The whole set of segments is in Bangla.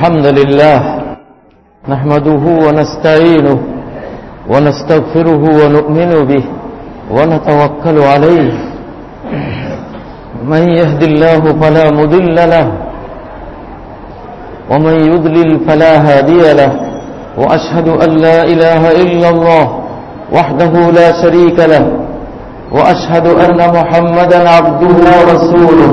الحمد لله نحمده ونستعينه ونستغفره ونؤمن به ونتوكل عليه. من يهد الله فلا مضل له ومن يضلل فلا هادي له وأشهد أن لا إله إلا الله وحده لا شريك له وأشهد أن محمدا عبده ورسوله.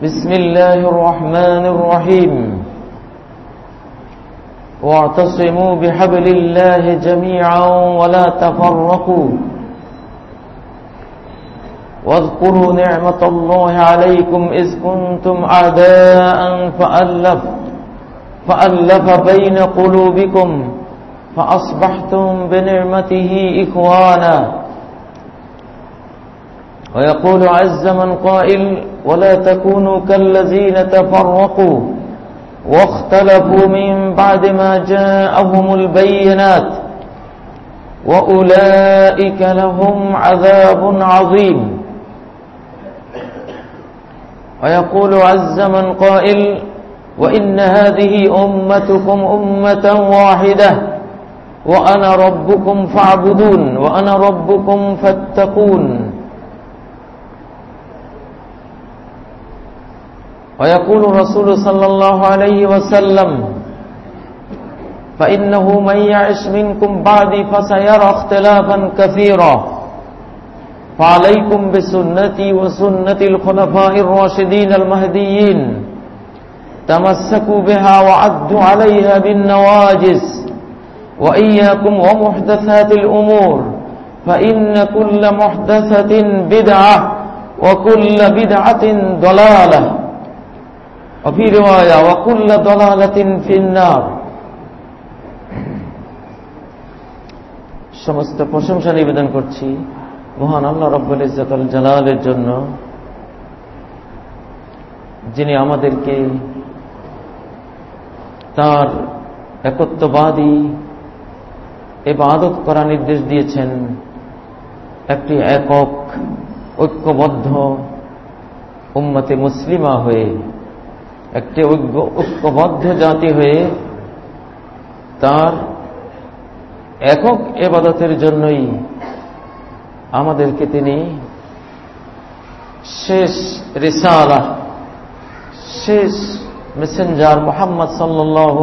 بسم الله الرحمن الرحيم. واعتصموا بحبل الله جميعا ولا تفرقوا. واذكروا نعمة الله عليكم إذ كنتم أعداء فألف فألف بين قلوبكم فأصبحتم بنعمته إخوانا. ويقول عز من قائل ولا تكونوا كالذين تفرقوا واختلفوا من بعد ما جاءهم البينات وأولئك لهم عذاب عظيم. ويقول عز من قائل وإن هذه أمتكم أمة واحدة وأنا ربكم فاعبدون وأنا ربكم فاتقون. ويقول الرسول صلى الله عليه وسلم فإنه من يعش منكم بعدي فسيرى اختلافا كثيرا. فعليكم بسنتي وسنة الخلفاء الراشدين المهديين تمسكوا بها وعدوا عليها بالنواجس وإياكم ومحدثات الأمور فإن كل محدثة بدعة وكل بدعة ضلالة. وفي رواية وكل ضلالة في النار সমস্ত প্রশংসা নিবেদন করছি মহান আল্লাহ রব্বুল ইজ্জতুল জালালের জন্য যিনি আমাদেরকে তার একত্ববাদী এবাদত করা নির্দেশ দিয়েছেন একটি একক ঐক্যবদ্ধ উম্মতে মুসলিমা হয়ে একটি ঐক্যবদ্ধ জাতি হয়ে তার একক এবাদতের জন্যই আমাদেরকে তিনি শেষ রিসালা, শেষ মেসেঞ্জার মোহাম্মদ সাল্লাহ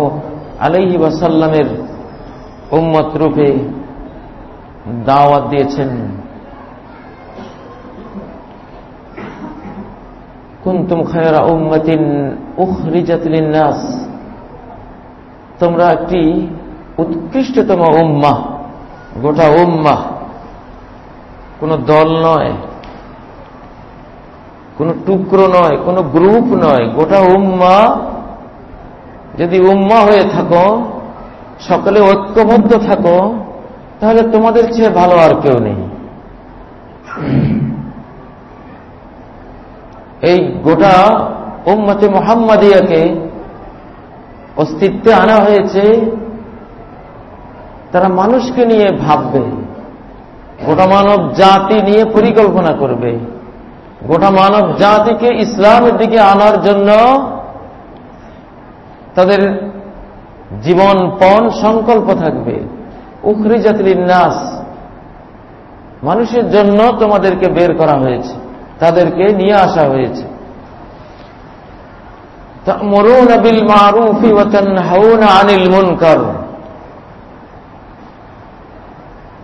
আলহি ওয়াসাল্লামের উম্মত রূপে দাওয়াত দিয়েছেন। কুন্তুম খায়রা উম্মাতিন উখরিজাত লিন্নাস। তোমরা একটি উৎকৃষ্টতম উম্মা গোটা উম্মা কোন দল নয়, কোন টুকরো নয়, কোন গ্রুপ নয়, গোটা উম্মা যদি উম্মা হয়ে থাকো, সকলে ঐক্যবদ্ধ থাকো, তাহলে তোমাদের চেয়ে ভালো আর কেউ নেই। এই গোটা উম্মতে মোহাম্মদিয়াকে অস্তিত্বে আনা হয়েছে। তারা মানুষকে নিয়ে ভাববে, গোটা মানব জাতি নিয়ে পরিকল্পনা করবে। গোটা মানব জাতিকে ইসলামের দিকে আনার জন্য তাদের জীবন পণ সংকল্প থাকবে। উখরি জাতির নাস মানুষের জন্য তোমাদেরকে বের করা হয়েছে। তাদেরকে নিয়ে আসা হয়েছে।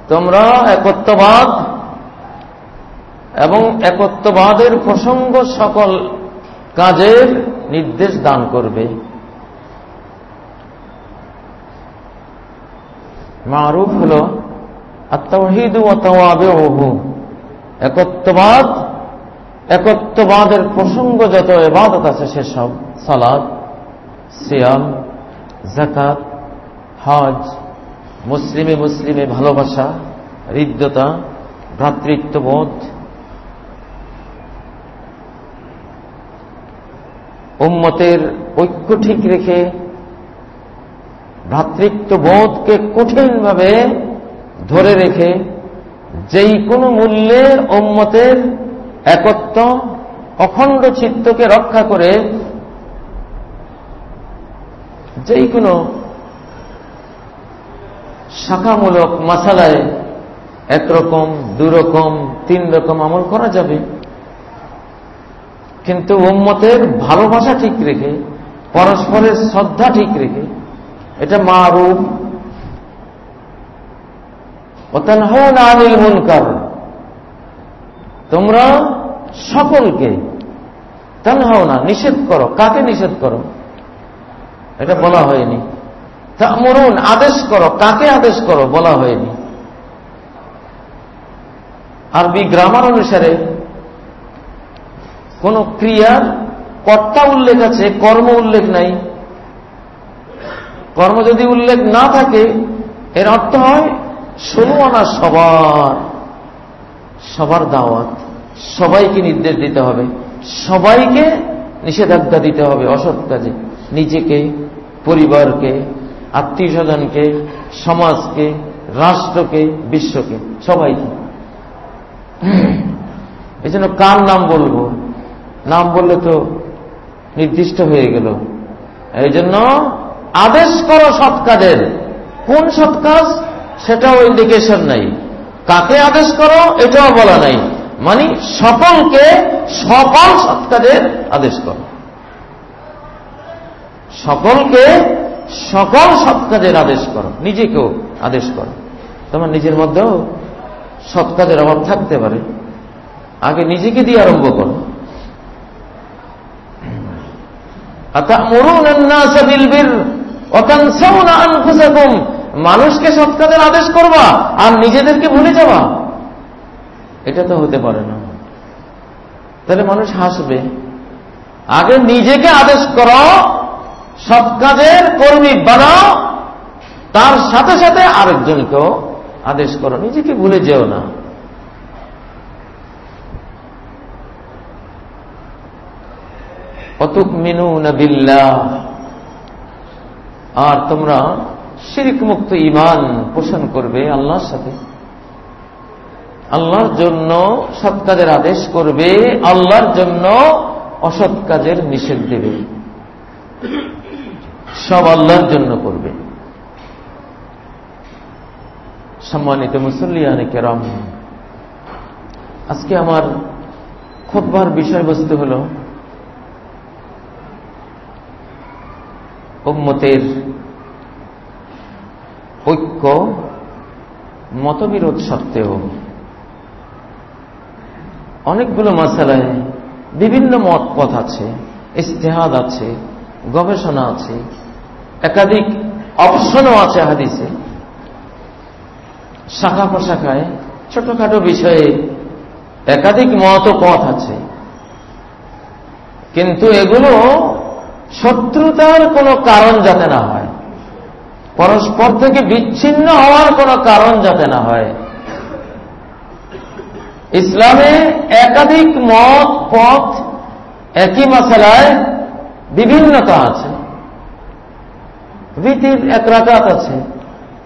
তোমরা একত্ববাদ এবং একত্ববাদের প্রসঙ্গ সকল কাজের নির্দেশ দান করবে। মারুফ হল আত্মহিদ একত্ববাদ একত্ববাদের প্রসঙ্গ যত এবাদত আছে সেসব, সালাদ, সিয়াম জাকাত হজ, মুসলিমে মুসলিমে ভালোবাসা, হৃদ্যতা, ভ্রাতৃত্ববোধ, উম্মতের ঐক্য ঠিক রেখে ভ্রাতৃত্ববোধকে কঠিনভাবে ধরে রেখে যেই কোনো মূল্যে উম্মতের একত্ব অখণ্ড চিত্তকে রক্ষা করে যেই কোনো শাখামূলক মাসালায় একরকম, দুরকম তিন রকম আমল করা যাবে। কিন্তু উম্মতের ভালোবাসা ঠিক রেখে, পরস্পরের শ্রদ্ধা ঠিক রেখে, এটা মারুফ আনিল মুনকার। তোমরা সকলকে তানহাও না নিষেধ করো। কাকে নিষেধ করো? এটা বলা হয়নি। তা মরুন আদেশ করো। কাকে আদেশ করো? বলা হয়নি। আরবি গ্রামার অনুসারে কোন ক্রিয়ার কর্তা উল্লেখ আছে, কর্ম উল্লেখ নাই। কর্ম যদি উল্লেখ না থাকে, এর অর্থ হয় ষোলো আনা সবার। সবার দাওয়াত, সবাইকে নির্দেশ দিতে হবে, সবাইকে নিষেধাজ্ঞা দিতে হবে অসৎ কাজে। নিজেকে, পরিবারকে আত্মীয় স্বজনকে সমাজকে, রাষ্ট্রকে, বিশ্বকে, সবাইকে। এই জন্য কার নাম বলব? নাম বললে তো নির্দিষ্ট হয়ে গেল। এই জন্য আদেশ করো সৎ কাজের। কোন সৎ কাজ? সেটাও ইন্ডিকেশন নাই। কাকে আদেশ করো, এটাও বলা নাই। মানে সকলকে সকল সৎ কাজের আদেশ করো। সকলকে সকল সৎ কাজের আদেশ করো। নিজেকেও আদেশ করো। তোমার নিজের মধ্যেও সৎ কাজের অভাব থাকতে পারে। আগে নিজেকে দিয়ে আরম্ভ করো। মানুষকে সৎ কাজের আদেশ করবা আর নিজেদেরকে ভুলে যাওয়া এটা তো হতে পারে না। তাহলে মানুষ হাসবে। আগে নিজেকে আদেশ করো সৎ কাজের কর্মী বানাও, তার সাথে সাথে আরেকজনকেও আদেশ করো। নিজেকে ভুলে যেও না। অতুক মিনু নবিল্লা আর তোমরা শিরিক মুক্ত ইমান পোষণ করবে আল্লাহর সাথে। আল্লাহর জন্য সৎ কাজের আদেশ করবে, আল্লাহর জন্য অসৎ কাজের নিষেধ দেবে। সব আল্লাহর জন্য করবে। সম্মানিত মুসল্লিয়ানে কেরাম, আজকে আমার খোদবার বিষয়বস্তু হল, উম্মতের ঐক্য মতবিরোধ সত্ত্বেও অনেকগুলো মশালায় বিভিন্ন মত পথ আছে, ইস্তেহাদ আছে, গবেষণা আছে, একাধিক অপশনও আছে হাদিসে। শাখা প্রশাখায় ছোটখাটো বিষয়ে একাধিক মত পথ আছে। কিন্তু এগুলো শত্রুতার কোনো কারণ যাতে না হয় পরস্পর থেকে বিচ্ছিন্ন হওয়ার কোনো কারণ যাতে না হয়। ইসলামে একাধিক মত, পথ, একই মশালায় বিভিন্নতা আছে। ভীতির এক রাকাত আছে,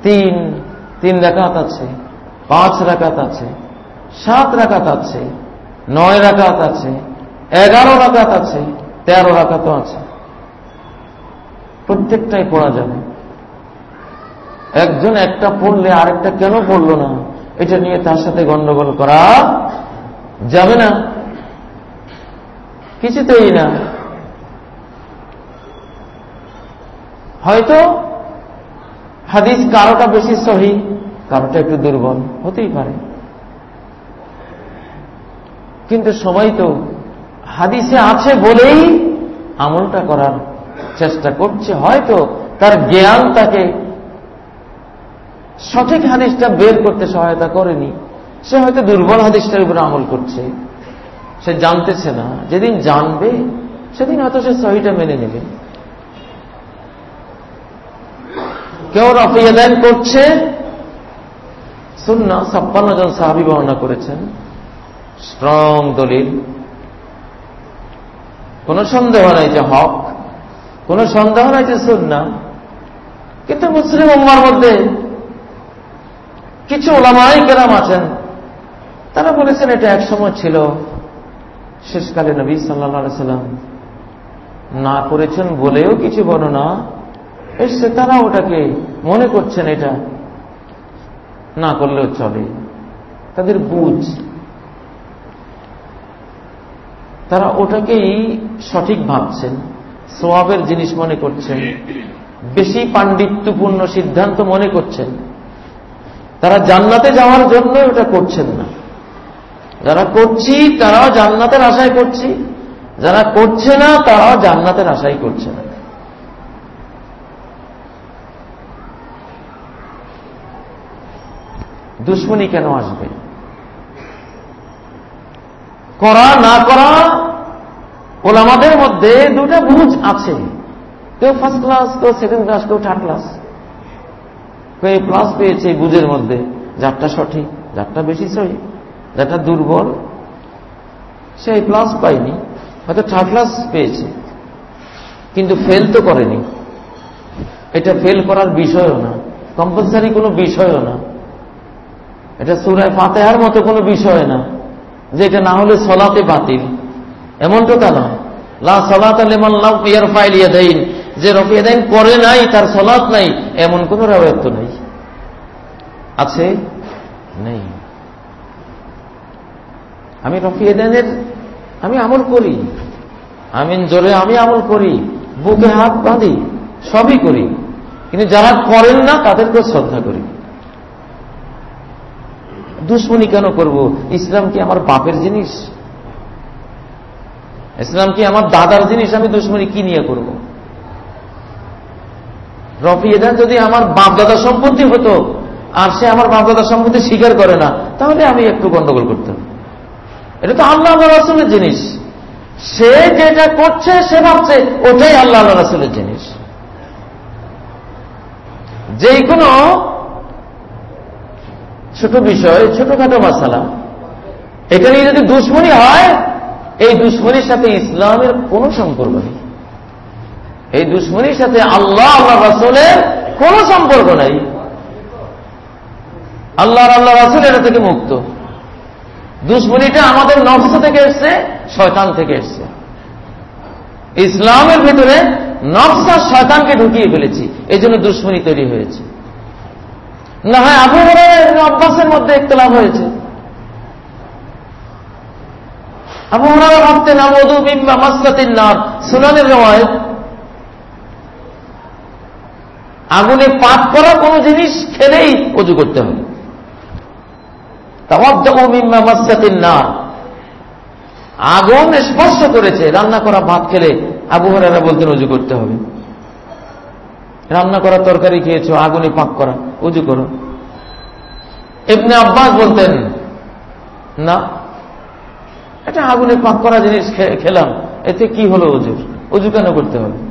তিন তিন রাকাত আছে, পাঁচ রাকাত আছে, সাত রাকাত আছে, নয় রাকাত আছে, এগারো রাকাত আছে, তেরো রাকাতও আছে। প্রত্যেকটাই পড়া যাবে। একজন একটা পড়লে আরেকটা কেন পড়ল না? এটা নিয়ে তার সাথে গন্ডগোল করা যাবে না। কিছুতেই না। হয়তো হাদিস কারোটা বেশি সহি, কারোটা একটু দুর্বল, হতেই পারে। কিন্তু সময় তো হাদিসে আছে বলেই আমলটা করার চেষ্টা করছে। হয়তো তার জ্ঞান তাকে সঠিক হাদিসটা বের করতে সহায়তা করেনি। সে হয়তো দুর্বল হাদিসটার উপরে আমল করছে। সে জানতেছে না। যেদিন জানবে, সেদিন হয়তো সে সহিটা মেনে নেবে। কেউ রফিয়াদান করছে সুন্না ছাপ্পান্ন জন সাহাবি বর্ণনা করেছেন। স্ট্রং দলিল। কোন সন্দেহ নাই যে হক, কোন সন্দেহ নাই যে সুন্না কিন্তু মুসলিম উম্মার মধ্যে কিছু ওলামাই কেরাম আছেন, তারা বলেছেন এটা একসময় ছিল। শেষকালে নবী সাল্লা সাল্লাম না করেছেন বলেও কিছু বর্ণনা এসছে তারা ওটাকে মনে করছেন এটা না করলেও চলে। তাদের বুঝ। তারা ওটাকেই সঠিক ভাবছেন, সোয়াবের জিনিস মনে করছেন, বেশি পাণ্ডিত্যপূর্ণ সিদ্ধান্ত মনে করছেন। তারা জান্নাতে যাওয়ার জন্য ওটা করছেন না। যারা করছি, তারাও জান্নাতের আশায় করছি। যারা করছে না, তারাও জান্নাতের আশাই করছে না। দুশ্মনী কেন আসবে? করা, না করা, ওলামাদের মধ্যে দুটা বুঝ আছে। কেউ ফার্স্ট ক্লাস কেউ সেকেন্ড ক্লাস কেউ থার্ড ক্লাস কেউ প্লাস পেয়েছে বুঝের মধ্যে। যারটা সঠিক, যারটা বেশি সহি যারটা দুর্বল, সে প্লাস পায়নি। হয়তো থার্ড ক্লাস পেয়েছে। কিন্তু ফেল তো করেনি। এটা ফেল করার বিষয়ও না। কম্পালসারি কোনো বিষয়ও না। এটা সুরায় ফাতেহার মতো কোনো বিষয় না, যে এটা না হলে সলাতে বাতিল। এমন তো তা নয়। লা সলাত ইয়ার ফাইলিয়া দেইন যে রফিয়াদাইন করে নাই, তার সলাৎ নাই, এমন কোন রেওয়ায়ত নেই। আছে? নেই। আমি রফিয়াদাইনের আমি আমল করি। আমিন জোরে আমি আমল করি, বুকে হাত বাঁধি, সবই করি। কিন্তু যারা করেন না, তাদেরকেও শ্রদ্ধা করি। দুশ্মনী কেন করব? ইসলাম কি আমার বাপের জিনিস? ইসলাম কি আমার দাদার জিনিস? আমি দুশ্মনী কি নিয়ে করব? রফি এদান যদি আমার বাপদাদা সম্পত্তি হতো, আর সে আমার বাপদাদা সম্পত্তি স্বীকার করে না, তাহলে আমি একটু গন্ডগোল করতাম। এটা তো আল্লাহ রাসুলের জিনিস। সে যেটা করছে, সে ভাবছে, ওটাই আল্লাহ আল্লাহ রাসুলের জিনিস। যে কোনো ছোট বিষয়, ছোটখাটো মশালা এখানে যদি দুশ্মনী হয়, এই দুশ্মনীর সাথে ইসলামের কোন সম্পর্ক নেই। এই দুশ্মনীর সাথে আল্লাহ আল্লাহ রাসুলের কোন সম্পর্ক নাই। আল্লাহ আল্লাহ রাসুল এটা থেকে মুক্ত। দুশ্মনীটা আমাদের নফস থেকে এসছে, শয়তান থেকে এসছে। ইসলামের ভিতরে নফস শয়তানকে ঢুকিয়ে ফেলেছি এই জন্য দুশ্মনী তৈরি হয়েছে। না হয় আবু অভ্যাসের মধ্যে একতলাভ হয়েছে। আবু হরারা ভাবতেন আমদু বিম্বা মাসলাতিন নার। সুনানের রেওয়ায়ত আগুনে পাক করা কোন জিনিস খেলেই অজু করতে হবে। না আগুন স্পর্শ করেছে, রান্না করা ভাত খেলে আবু হরারা বলতেন উজু করতে হবে। রান্না করা তরকারি খেয়েছ, আগুনে পাক করা উজু করো। এমনি আব্বাস বলতেন, না, এটা আগুনে পাক করা জিনিস খেলাম, এতে কি হলো উজুর উজু কেন করতে হবে?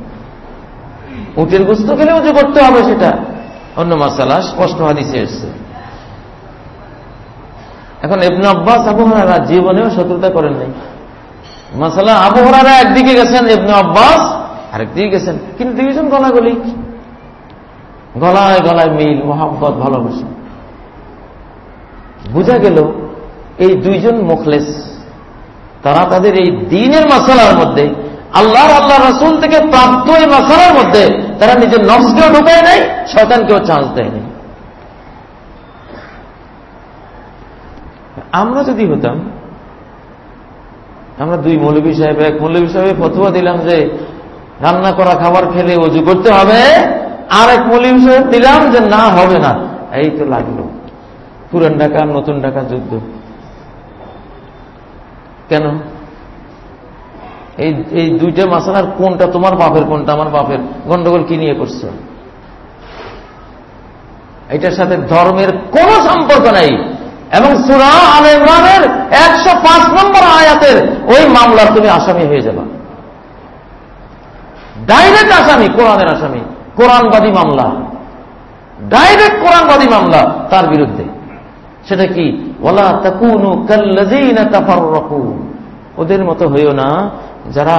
উটের গুস্ত খেলে উজু করতে হবে সেটা। অন্য মাসালা, স্পষ্ট হাদিসে এসছে। এখন ইবন আব্বাস আবহাওয়ারা জীবনেও শত্রুতা করেন নাই। মাসালা আবহাওয়ারা একদিকে গেছেন, ইবন আব্বাস আরেকদিকে গেছেন। কিন্তু দুইজন গলাগলি। গলায় গলায় মিল মোহাম্মত ভালোবাসা। বোঝা গেল, এই দুইজন মুখলেস। তারা তাদের এই দিনের মশালার মধ্যে, আল্লাহর আল্লাহ রসুল থেকে প্রাপ্ত এই মশালার মধ্যে তারা নিজের নফসকেও ঢুকায় নাই, শয়তানকেও চান্স দেয়নি আমরা যদি হতাম, আমরা দুই মৌলবী সাহেব, এক মৌলবী সাহেব ফতুয়া দিলাম যে, রান্না করা খাবার খেলে অজু করতে হবে, আর এক মৌলবী সাহেব দিলাম যে, না, হবে না। এই তো লাগল। পুরান ঢাকা নতুন ঢাকা যুদ্ধ। কেন? এই এই দুইটা মাসালার কোনটা তোমার বাপের, কোনটা আমার বাপের? গন্ডগোল কি নিয়ে করছ? এটার সাথে ধর্মের কোন সম্পর্ক নাই। এবং সুরা আল ইমরানের একশো পাঁচ নম্বর আয়াতের ওই মামলার তুমি আসামি হয়ে যাবা। ডাইরেক্ট আসামি, কোরআনের আসামি, কোরআনবাদী মামলা। ডাইরেক্ট কোরআনবাদী মামলা তার বিরুদ্ধে। সেটা কি? ওলা তাকুনু কাল্লাযীনা তাফাররাকু। ওদের মতো হইও না। যারা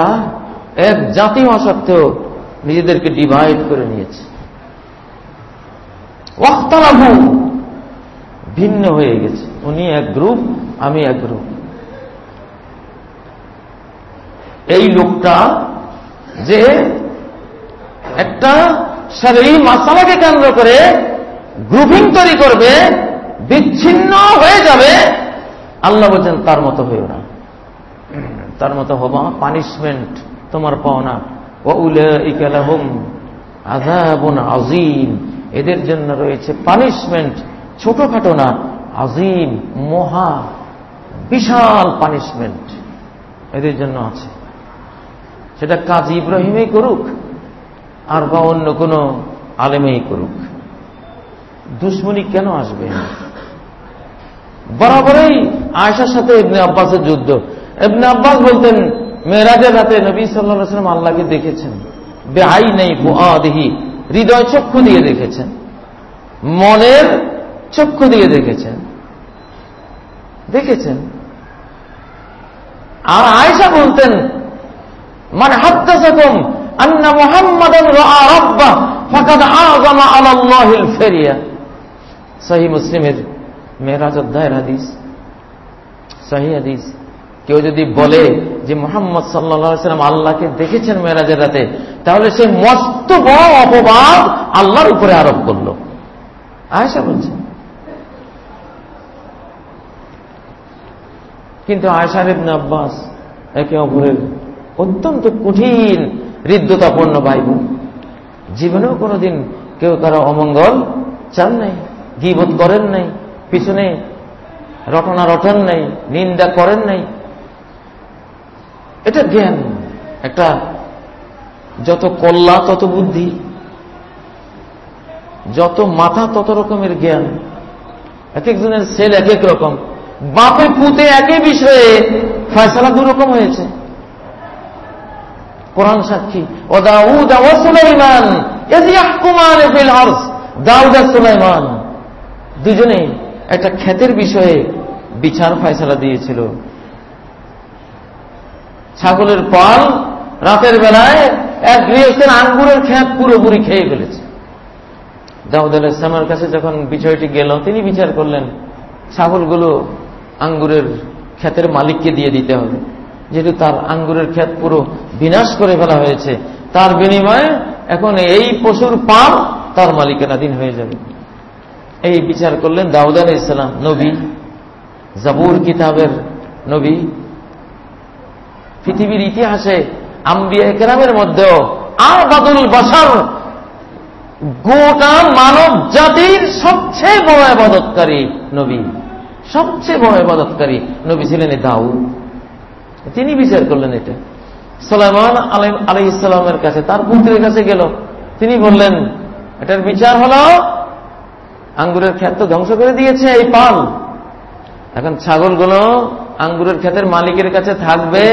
এক জাতি হওয়া সত্ত্বেও নিজেদেরকে ডিভাইড করে নিয়েছে। ভিন্ন হয়ে গেছে। উনি এক গ্রুপ আমি এক গ্রুপ এই লোকটা যে একটা এই মাসালাকে কেন্দ্র করে গ্রুপিং তৈরি করবে, বিচ্ছিন্ন হয়ে যাবে, আল্লাহ বলছেন তার মতো হইও না। তার মতো হবা পানিশমেন্ট তোমার পাওনা আজিম এদের জন্য রয়েছে পানিশমেন্ট ছোটখাটো না আজিম মহা, বিশাল পানিশমেন্ট এদের জন্য আছে। সেটা কাজী ইব্রাহিমই করুক আর বা অন্য কোন আলেমেই করুক। দুশ্মনী কেন আসবে? বরাবরই আয়সার সাথে আব্বাসের যুদ্ধ। ইবনে আব্বাস বলতেন, মেয়েরাজের রাতে নবী সাল্লাম আল্লাহকে দেখেছেন। বেহাই নেই দেখি হৃদয় চক্ষু দিয়ে দেখেছেন। মনের চক্ষু দিয়ে দেখেছেন। দেখেছেন? আর আয়সা বলতেন মানে হাত্তাসাকুম আন্না মুহাম্মাদান ফেরিয়া। সহিহ মুসলিমের মেরাজ অধ্যায়ের হাদিস সহি হাদিস। কেউ যদি বলে যে মোহাম্মদ সাল্লাম আল্লাহকে দেখেছেন মেরাজের রাতে, তাহলে সে মস্ত বড় অপবাদ আল্লাহর উপরে আরোপ করল। আয়সা বলছে। কিন্তু আয়সা ইবনে আব্বাস একে অপরের অত্যন্ত কঠিন হৃদ্যতাপূর্ণ ভাই বোন জীবনেও কোনোদিন কেউ কারও অমঙ্গল চান নাই গিবোধ করেন নাই, পিছনে রটনা রটন নাই, নিন্দা করেন নাই এটা জ্ঞান, একটা যত কল্লা, তত বুদ্ধি। যত মাথা, তত রকমের জ্ঞান। এক একজনের সেল এক এক রকম। বাপে পুঁতে একই বিষয়ে ফয়সলা দু রকম হয়েছে। কোরআন সাক্ষী ও দাউদ সুলাইমান দাউদ সুলাইমান। দুজনে একটা খ্যাতের বিষয়ে বিচার ফয়সলা দিয়েছিল। ছাগলের পাল রাতের বেলায় এক গৃহস্থের আঙ্গুরের খ্যাত পুরোপুরি খেয়ে ফেলেছে। দাউদ আল ইসলামের কাছে যখন বিষয়টি গেল, তিনি বিচার করলেন, ছাগলগুলো আঙ্গুরের খ্যাতের মালিককে দিয়ে দিতে হবে। যেহেতু তার আঙ্গুরের ক্ষেত পুরো বিনাশ করে ফেলা হয়েছে, তার বিনিময়ে এখন এই পশুর পাল তার মালিকানাধীন হয়ে যাবে। এই বিচার করলেন দাউদ আল ইসলাম নবী, জাবুর কিতাবের নবী পৃথিবীর ইতিহাসে আম্বিয়া একরামের মধ্যেও আর বাদুল বাসার গোটা মানব জাতির সবচেয়ে বড় আবাদতকারী নবী, সবচেয়ে বড় আবাদতকারী নবী ছিলেন দাউদ। তিনি বিচার করলেন এটা। সালামান আলাই ইসলামের কাছে, তার পুত্রের কাছে গেল। তিনি বললেন, এটার বিচার হল, আঙ্গুরের ক্ষেত ধ্বংস করে দিয়েছে এই পাল। এখন ছাগলগুলো আঙ্গুরের ক্ষেতের মালিকের কাছে থাকবে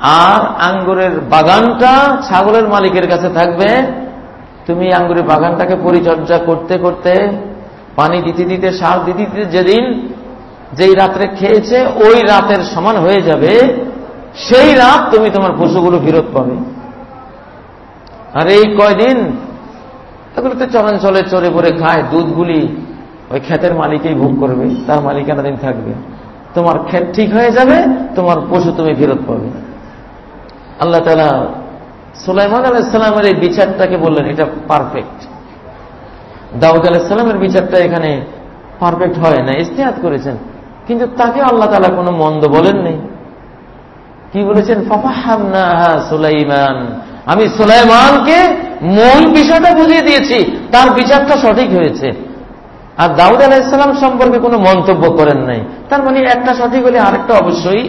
আর আঙ্গুরের বাগানটা ছাগলের মালিকের কাছে থাকবে। তুমি আঙ্গুরের বাগানটাকে পরিচর্যা করতে করতে পানি দিতে দিতে, সার দিতে দিতে যেদিন যেই রাত্রে খেয়েছে, ওই রাতের সমান হয়ে যাবে। সেই রাত তুমি তোমার পশুগুলো ফেরত পাবে। আর এই কয়দিন এগুলোতে চলে চড়ে পড়ে খায় দুধগুলি ওই ক্ষেতের মালিকেই ভোগ করবে, তার মালিকানা দিন থাকবে। তোমার ক্ষেত ঠিক হয়ে যাবে, তোমার পশু তুমি ফেরত পাবে। আল্লাহ তালা সুলাইমান আলাইসালামের এই বিচারটাকে বললেন, এটা পারফেক্ট দাউদ আলাইসালামের বিচারটা এখানে পারফেক্ট হয় না ইস্তেহাত করেছেন। কিন্তু তাকে আল্লাহ তালা কোনো মন্দ বলেন নেই। কি বলেছেন? সুলাইমান। আমি সুলাইমানকে মূল বিষয়টা বুঝিয়ে দিয়েছি, তার বিচারটা সঠিক হয়েছে। আর দাউদ আলাহিসাল্লাম সম্পর্কে কোনো মন্তব্য করেন নাই। তার মানে একটা সঠিক হলে আরেকটা অবশ্যই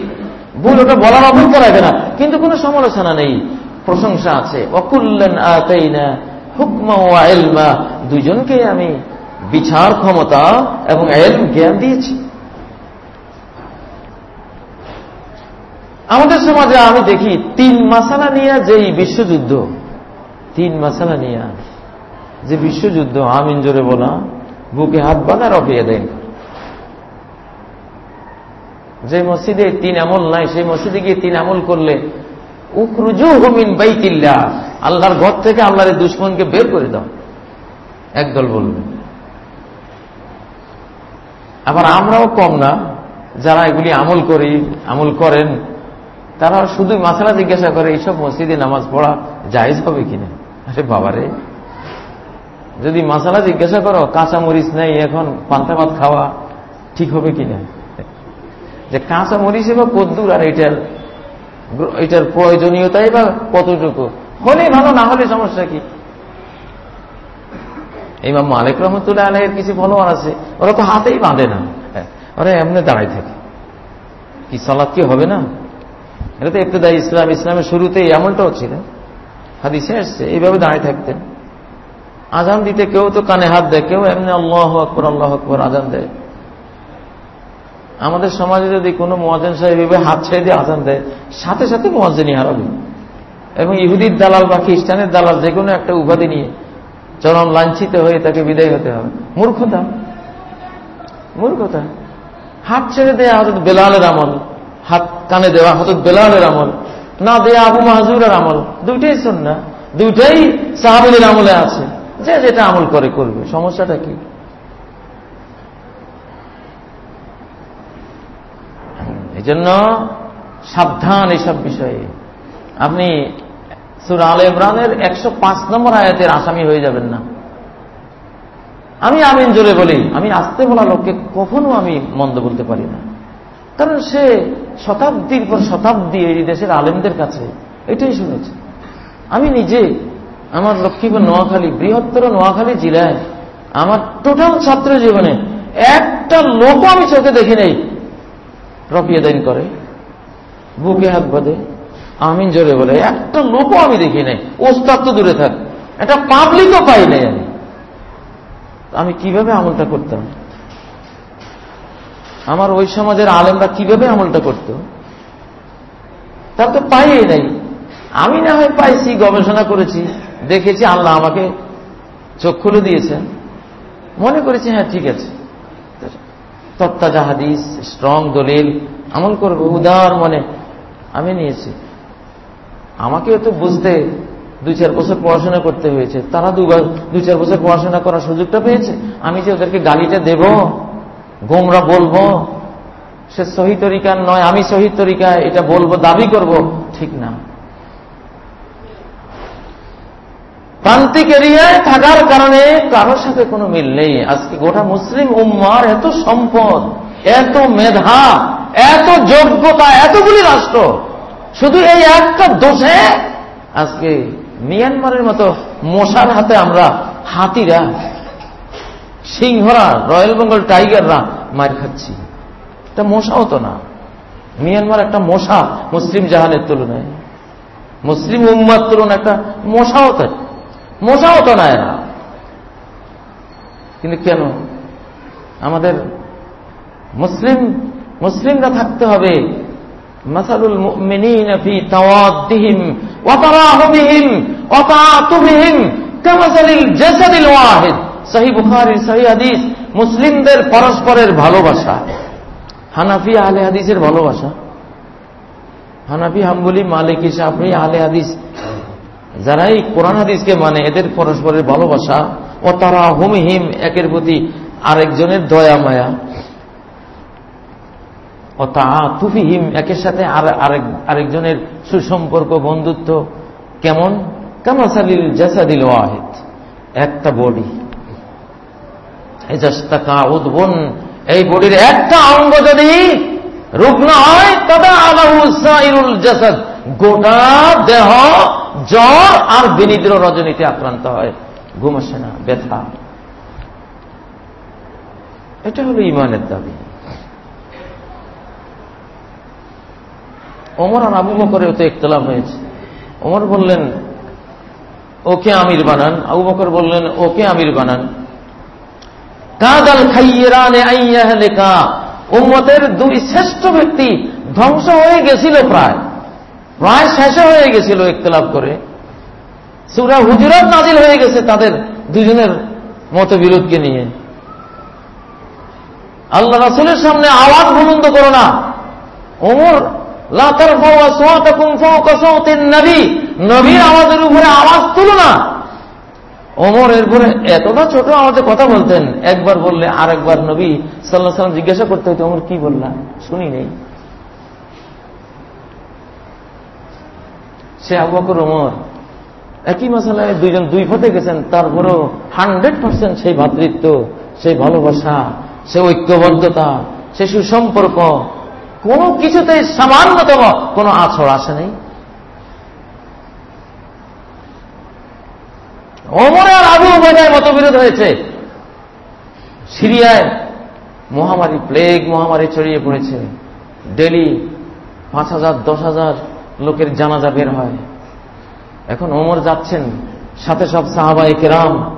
ভুল ওটা বলার অপেক্ষা রাখে না। কিন্তু কোনো সমালোচনা নেই। প্রশংসা আছে। অকুল্লেন হুকমা দুজনকে আমি বিচার ক্ষমতা এবং এলম জ্ঞান দিয়েছি। আমাদের সমাজে আমি দেখি, তিন মাসালা নিয়ে যেই বিশ্বযুদ্ধ, তিন মাসালা নিয়ে, যে বিশ্বযুদ্ধ, আমিন জোরে বলা, বুকে হাত বাঁধা রফিয়ে দেন যে মসজিদে তিন আমল নাই, সেই মসজিদে গিয়ে তিন আমল করলে উকরুজু হুমিন বাইতিল্লা আল্লাহর ঘর থেকে আল্লাহর দুশ্মনকে বের করে দাও। একদল বলবে। আবার আমরাও কম না, যারা এগুলি আমল করি, আমল করেন, তারা শুধু মাসালা জিজ্ঞাসা করে, এইসব মসজিদে নামাজ পড়া জায়েজ হবে কিনা আরে বাবারে। যদি মাসালা জিজ্ঞাসা করো কাঁচা মরিচ নেই এখন, পান্তা ভাত খাওয়া ঠিক হবে কিনা যে কাঁচা মরিচে বা কদ্দুর আর এটার এটার প্রয়োজনীয়তাই বা কতটুকু? হলে ভালো, না হলে সমস্যা কি? ইমাম মালিক রহমতুল্লাহ আলহের কিছু ফলোয়ার আছে। ওরা তো হাতেই বাঁধে না। ওরা এমনি দাঁড়াই থাকে। কি সালাদ কি হবে না? এটা তো একটু ইসলাম, ইসলামের শুরুতে এমনটাও ছিল। হাদিসে আসছে, এইভাবে দাঁড়িয়ে থাকতেন। আজান দিতে কেউ তো কানে হাত দেয়, কেউ এমনি আল্লাহ আকবর আল্লাহ আকবর আজান দেয়। আমাদের সমাজে যদি কোনো মোয়াজেন সাহেব এভাবে হাত ছেড়ে দিয়ে আজান দেয়, সাথে সাথে মোয়াজেনই হারাবে। এবং ইহুদির দালাল বা খ্রিস্টানের দালাল যে কোনো একটা উপাধি নিয়ে চরম লাঞ্ছিত হয়ে তাকে বিদায় হতে হবে। মূর্খতা। মূর্খতা। হাত ছেড়ে দেয়া হজরত বেলালের আমল, হাত কানে দেওয়া হজরত বেলালের আমল, না দেয়া আবু মাহাজুরের আমল, দুইটাই শোন না দুইটাই সাহাবিলের আমলে আছে। যে যেটা আমল করে করবে। সমস্যাটা কি? জন্য সাবধান এইসব বিষয়ে। আপনি সুর আল ইমরানের একশো পাঁচ নম্বর আয়াতের আসামি হয়ে যাবেন না। আমি আমিন জোরে বলি, আমি আসতে বলা লোককে কখনো আমি মন্দ বলতে পারি না। কারণ সে শতাব্দীর পর শতাব্দী এই দেশের আলেমদের কাছে এটাই শুনেছে। আমি নিজে আমার লক্ষ্মীপুর নোয়াখালী, বৃহত্তর নোয়াখালী জেলায় আমার টোটাল ছাত্র জীবনে একটা লোক আমি চোখে দেখি নেই। রফিয়াদাইন করে, বুকে হাত বাঁধে, আমিন জোরে বলে, একটা লোকও আমি দেখি নাই, ওস্তাদ তো দূরে থাক, একটা পাবলিকও পাই নাই আমি। আমি কীভাবে আমলটা করতাম? আমার ওই সমাজের আলেমরা কীভাবে আমলটা করত? তা তো পাই নাই। আমি না হয় পাইছি, গবেষণা করেছি, দেখেছি, আল্লাহ আমাকে চোখ খুলে দিয়েছেন। মনে করেছি হ্যাঁ ঠিক আছে। তত্তাজা হাদিস স্ট্রং দলিল, আমল করব, উদার মনে। আমি নিয়েছি। আমাকেও তো বুঝতে দুই চার বছর পড়াশোনা করতে হয়েছে। তারা দুই চার বছর পড়াশোনা করার সুযোগটা পেয়েছে। আমি যে ওদেরকে গালিটা দেব, গোমরা বলব, সে সহি তরিকার নয়, আমি সহি তরিকা এটা বলব, দাবি করব, ঠিক না। প্রান্তিক এরিয়ায় থাকার কারণে কারোর সাথে কোনো মিল নেই। আজকে গোটা মুসলিম উম্মার এত সম্পদ, এত মেধা, এত যোগ্যতা, এতগুলি রাষ্ট্র, শুধু এই একটা দোষে আজকে মিয়ানমারের মতো মশার হাতে আমরা হাতিরা, সিংহরা, রয়্যাল বেঙ্গল টাইগাররা মার খাচ্ছি। এটা মশাও তো না। মিয়ানমার একটা মশা মুসলিম জাহানের তুলনায়। মুসলিম উম্মার তুলনায় একটা মশাও তো মশাও তো নেয় না। কিন্তু কেন? আমাদের মুসলিম, মুসলিমরা থাকতে হবে। তাআতুবিহিম কামাসালিল ওয়াহিদ। বুখারী সহিহ হাদিস। মুসলিমদের পরস্পরের ভালোবাসা। হানাফি আহলে হাদিসের ভালোবাসা। হানাফি, হাম্বলি, মালিকি শাফি আহলে হাদিস যারাই কোরআন হাদিসকে মানে এদের পরস্পরের ভালোবাসা ও তারা হুমহিম একের প্রতি আরেকজনের দয়া, মায়া ও তা তুফিহিম একের সাথে আরেকজনের সুসম্পর্ক, বন্ধুত্ব কেমন? কামাসালিল জাসাদিল ওয়াহিদ, একটা বডি। উদ্বন, এই বডির একটা অঙ্গ যদি রুগ্ন হয়, তবে আলাহুল জাসাদ। গোটা দেহ, জ্বর আর বিনিদ্র রজনীতে আক্রান্ত হয়। ঘুম আসে না, ব্যথা। এটা হলো ইমানের দাবি। ওমর আর আবু বকরেও তো একতলাম হয়েছে। ওমর বললেন, ওকে আমির বানান। আবু বকর বললেন, ওকে আমির বানান। কাদাল খাইয়েরানে আইয়া লেখা উম্মতের দুই শ্রেষ্ঠ ব্যক্তি ধ্বংস হয়ে গেছিল প্রায়। প্রায় শেষে হয়ে গেছিল একতলাপ করে। সুরা হুজুরাত নাজিল হয়ে গেছে তাদের দুজনের মতবিরোধকে নিয়ে। আল্লাহ রাসুলের সামনে আওয়াজ বুলন্দ করো না। ওমর নবী। নবীর আওয়াজের উপরে আওয়াজ তুলো না। ওমর এরপরে এতটা ছোট আওয়াজে কথা বলতেন, একবার বললে আরেকবার নবী সাল্লাহ সাল্লাম জিজ্ঞাসা করতে হইতো, ওমর, কি বললাম শুনি নেই। সে আবকর ওমর। একই মশালায় দুইজন দুই পথে গেছেন, তারপরেও হান্ড্রেড পার্সেন্ট সেই ভাতৃত্ব, সেই ভালোবাসা, সে ঐক্যবদ্ধতা, সে সুসম্পর্ক, কোন কিছুতে সামান্যতম কোন আছড় আসে নেই। অমরে আর আবু উবায়দায় মতবিরোধ হয়েছে। সিরিয়ায় মহামারী, প্লেগ মহামারী ছড়িয়ে পড়েছে। ডেলি পাঁচ হাজার, দশ হাজার লোকের জানাজা বের হয়। এখন ওমর যাচ্ছেন, সাথে সব সাহাবাই কেরাম,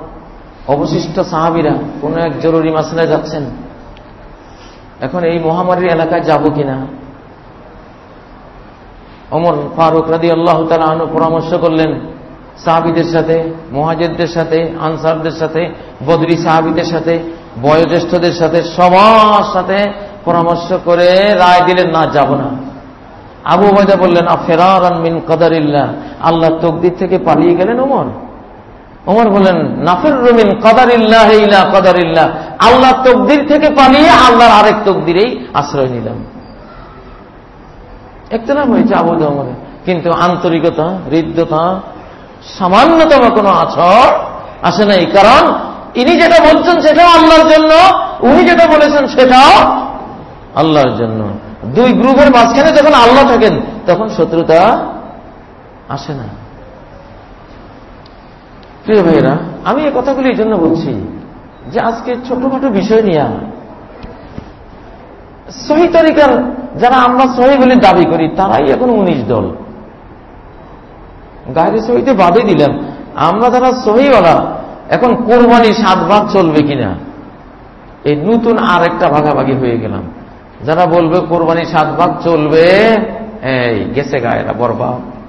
অবশিষ্ট সাহাবিরা, কোন এক জরুরি মাসলায় যাচ্ছেন। এখন এই মহামারীর এলাকায় যাব কিনা? অমর ফারুক রাদি আল্লাহ তালু পরামর্শ করলেন সাহাবিদের সাথে মহাজেদদের সাথে, আনসারদের সাথে, বদরি সাহাবিদের সাথে, বয়োজ্যেষ্ঠদের সাথে, সবার সাথে পরামর্শ করে রায় দিলেন, না, যাব না। আবু বয়দা বললেন ফেরার মিন কদারিল্লা আল্লাহ তকদির থেকে পালিয়ে গেলেন ওমর। ওমর বললেন নাফের রুমিন কদারিল্লাহ ইলা কদারিল্লাহ। আল্লাহ তকদির থেকে পালিয়ে আল্লাহর আরেক তকদিরেই আশ্রয় নিলাম। একতলাপ হয়েছে আবুদ অমরে কিন্তু আন্তরিকতা, হৃদ্যতা, সামান্যতম কোনো আছর আসে নাই। কারণ ইনি যেটা বলছেন সেটাও আল্লাহর জন্য, উনি যেটা বলেছেন সেটাও আল্লাহর জন্য। দুই গ্রুপের মাঝখানে যখন আল্লাহ থাকেন, তখন শত্রুতা আসে না। প্রিয় ভাইয়েরা, আমি এই কথাগুলি এই জন্য বলছি যে আজকে ছোটখাটো বিষয় নিয়ে সহি তরিকার যারা আমরা সহি বলে দাবি করি, তারাই এখন উনিশ দল। গায়ের সহিতে বাদে দিলাম আমরা যারা সহিওয়ালা, এখন কোরবানি সাত ভাগ চলবে কিনা? এই নতুন আর একটা ভাগাভাগি হয়ে গেলাম। যারা বলবে কোরবানি সাত ভাগ চলবে, এই গেছে গায়েরা, বরবাদ।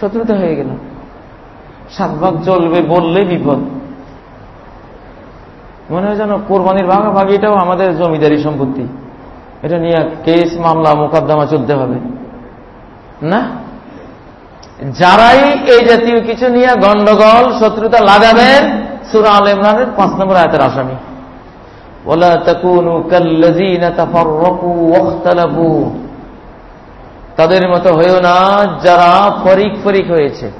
শত্রুতা হয়ে গেল। সাত ভাগ চলবে বললে বিপদ। মনে হয় যেন কোরবানির ভাগাভাগিটাও আমাদের জমিদারি সম্পত্তি। এটা নিয়ে কেস, মামলা, মোকদ্দমা চলতে হবে। না? যারাই এই জাতীয় কিছু নিয়ে গন্ডগোল, শত্রুতা লাগাবেন, সুরা আল ইমরানের পাঁচ নম্বর আয়তের আসামি। ওলা তাকুনু কাল্লাযীনা তাফাররাকু ওয়াখতালাফু। তাদের মতো হইও না যারা ফরিক ফরিক হয়েছে।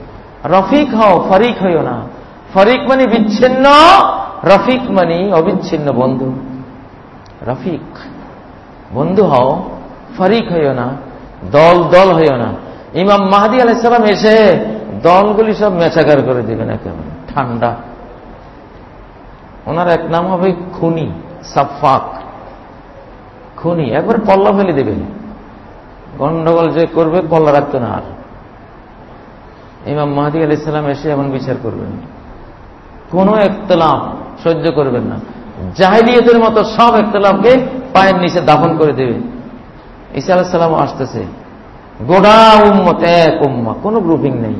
রফিক হও, ফরিক হইও না। ফরিক মানে বিচ্ছিন্ন, রফিক মানে অবিচ্ছিন্ন বন্ধু। রফিক, বন্ধু হও, ফরিক হইও না, দল দল হইও না। ইমাম মাহাদি আলাইসালাম এসে দলগুলি সব মেচাকার করে দিবেন একেবারে, ঠান্ডা। ওনার এক নাম হবে খুনি। সাফাক। খুনি, একবার পল্লা ফেলে দেবে। গন্ডগোল যে করবে, পল্লা রাখত না আর। ইমাম মাহাদি আলি ইসলাম এসে এমন বিচার করবেন। কোন একতলাফ সহ্য করবেন না। জাহিলিয়তের মতো সব একতলাফকে পায়ের নিচে দাফন করে দেবে। ঈসা আলাহিসাল্লাম আসতেছে। গোড়া উম্মত এক উম্মা, কোন গ্রুপিং নেই।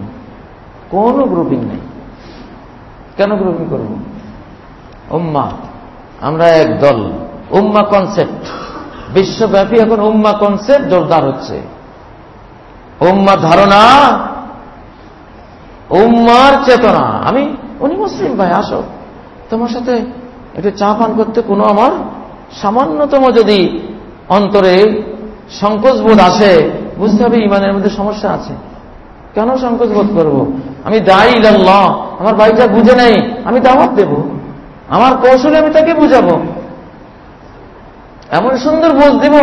কোন গ্রুপিং নেই। কেন গ্রুপিং করব? উম্মা আমরা এক দল। উম্মা কনসেপ্ট বিশ্বব্যাপী এখন উম্মা কনসেপ্ট জোরদার হচ্ছে। উম্মা ধারণা, উম্মার চেতনা। আমি, উনি মুসলিম, ভাই, আসো। তোমার সাথে একটু চা পান করতে কোনো আমার সামান্যতম যদি অন্তরে সংকোচ বোধ আসে, বুঝতে হবে ইমানের মধ্যে সমস্যা আছে। কেন সংকোচ বোধ করব? আমি দায়ী আল্লাহ আমার ভাইটা বুঝে নাই। আমি দাওয়াত দেব। আমার কৌশলে আমি তাকে বুঝাবো। এমন সুন্দর বোঝ দেব,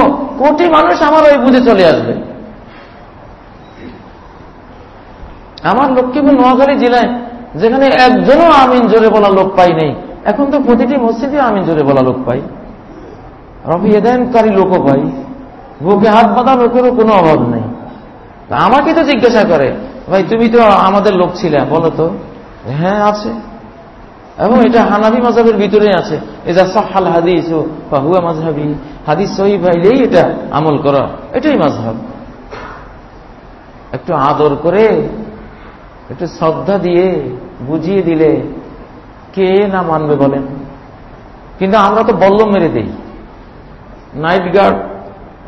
কোটি মানুষ আমার ওই বুঝে চলে আসবে। আমার লক্ষ্মীপুর নোয়াখালী জেলায় যেখানে একজনও আমিন জোরে বলা লোক পাই নেই, এখন তো প্রতিটি মসজিদে আমিন জোরে বলা লোক পাই। রবি এদায়নকারী লোকও পাই, বুকে হাত বাঁধা লোকেরও কোনো অভাব নেই। আমাকে তো জিজ্ঞাসা করে, ভাই, তুমি তো আমাদের লোক ছিলে, বলো তো? হ্যাঁ আছে। এবং এটা হানাবি মাঝহের ভিতরে আছে। এটা সাহাল হাদিস ও হুয়া মাঝহাবি হাদিস সহি ভাইলেই এটা আমল করা, এটাই মাঝহাব একটু আদর করে, একটু শ্রদ্ধা দিয়ে বুঝিয়ে দিলে কে না মানবে বলেন? কিন্তু আমরা তো বল্লম মেরে দিই। নাইট গার্ড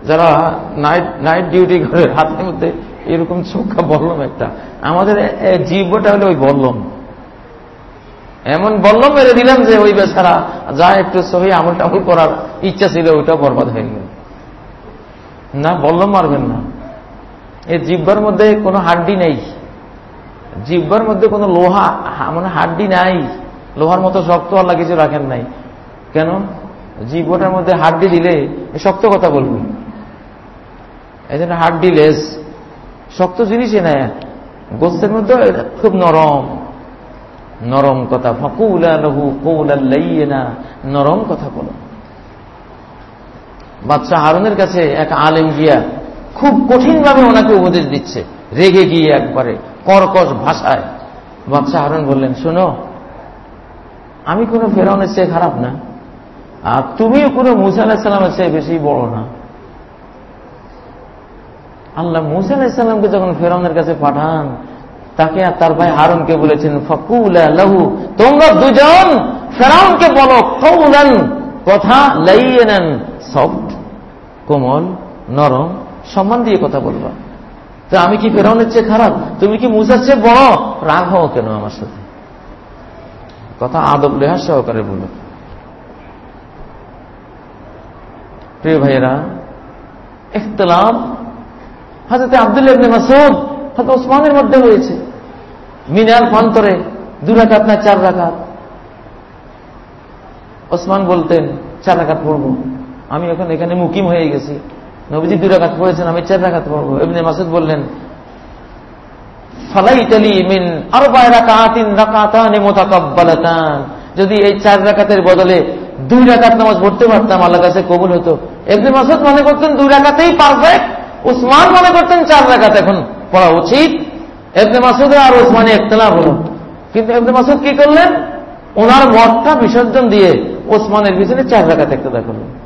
যারা নাইট নাইট ডিউটি করে হাতের মধ্যে, এরকম চোখা বললাম একটা। আমাদের জীবটা হলো ওই বললম। এমন বললম মেরে দিলাম যে ওই বেচারা যা একটু সহি আমল টামল করার ইচ্ছা ছিল, ওইটাও বরবাদ হয়ে গেল। না বললম মারবেন না। এই জিব্বার মধ্যে কোনো হাড্ডি নেই। জিব্বার মধ্যে কোনো লোহা মানে হাড্ডি নাই। লোহার মতো শক্ত আল্লাহ কিছু রাখেন নাই। কেন? জিব্বটার মধ্যে হাড্ডি দিলে শক্ত কথা বলবি। এই জন্য হাড্ডি লেস শক্ত জিনিসই না গোস্তের মধ্যে খুব নরম। নরম কথা, ফাকুলা লহু কৌলা নরম কথা বলো। বাচ্চা হারুনের কাছে এক আলেম গিয়া খুব কঠিনভাবে ওনাকে উপদেশ দিচ্ছে, রেগে গিয়ে একবারে কর্কশ ভাষায়। বাচ্চা হারুন বললেন, শোনো, আমি কোনো ফেরাউনের চেয়ে খারাপ না, আর তুমিও কোনো মুসা আলাহিসাল্লামের চেয়ে বেশি বড় না। আল্লাহ মুসা আলাহিসাল্লামকে যখন ফেরাউনের কাছে পাঠান তাকে আর তার ভাই হারুনকে বলেছেন, ফকুলা লাহু। তোমরা দুজন ফেরাউনকে বলো কৌলান কথা লাইয়ে নেন সফট, কোমল, নরম, সম্মান দিয়ে কথা বলবা। তো আমি কি ফেরাউনের চেয়ে খারাপ? তুমি কি মুসার চেয়ে বড়? রাগ হও কেন আমার সাথে? কথা আদব লেহার সহকারে বলল প্রিয় ভাইয়েরা, ইখতলাফ, হাজরতে আব্দুল ইবনে মাসুদ হয়তো ওসমানের মধ্যে রয়েছে। মিনার প্রান্তরে দু রাকাত না চার রাকাত। ওসমান বলতেন, চার রাকাত পড়ব। আমি এখন এখানে মুকিম হয়ে গেছি। নবীজি দু রাকাত পড়েছেন, আমি চার রাকাত পড়ব। এমনি মাসুদ বললেন, ফালাইতালি মিন আরবায় রাকাতিন রাকাতানি মুতাকাব্বালাতান। যদি এই চার রাকাতের বদলে দুই রাকাত নামাজ পড়তে পারতাম আল্লাহ কাছে কবুল হতো। এমনি মাসুদ মনে করতেন, দুই রাকাতেই পারফেক্ট উসমান মনে করতেন, চার রাকাত এখন পড়া উচিত। এবনে মাসুদ আর ওসমানে একতলাফ হল। কিন্তু এবনে মাসুদ কি করলেন? ওনার মতটা বিসর্জন দিয়ে ওসমানের পিছনে চার রাখাতে একটা করলেন।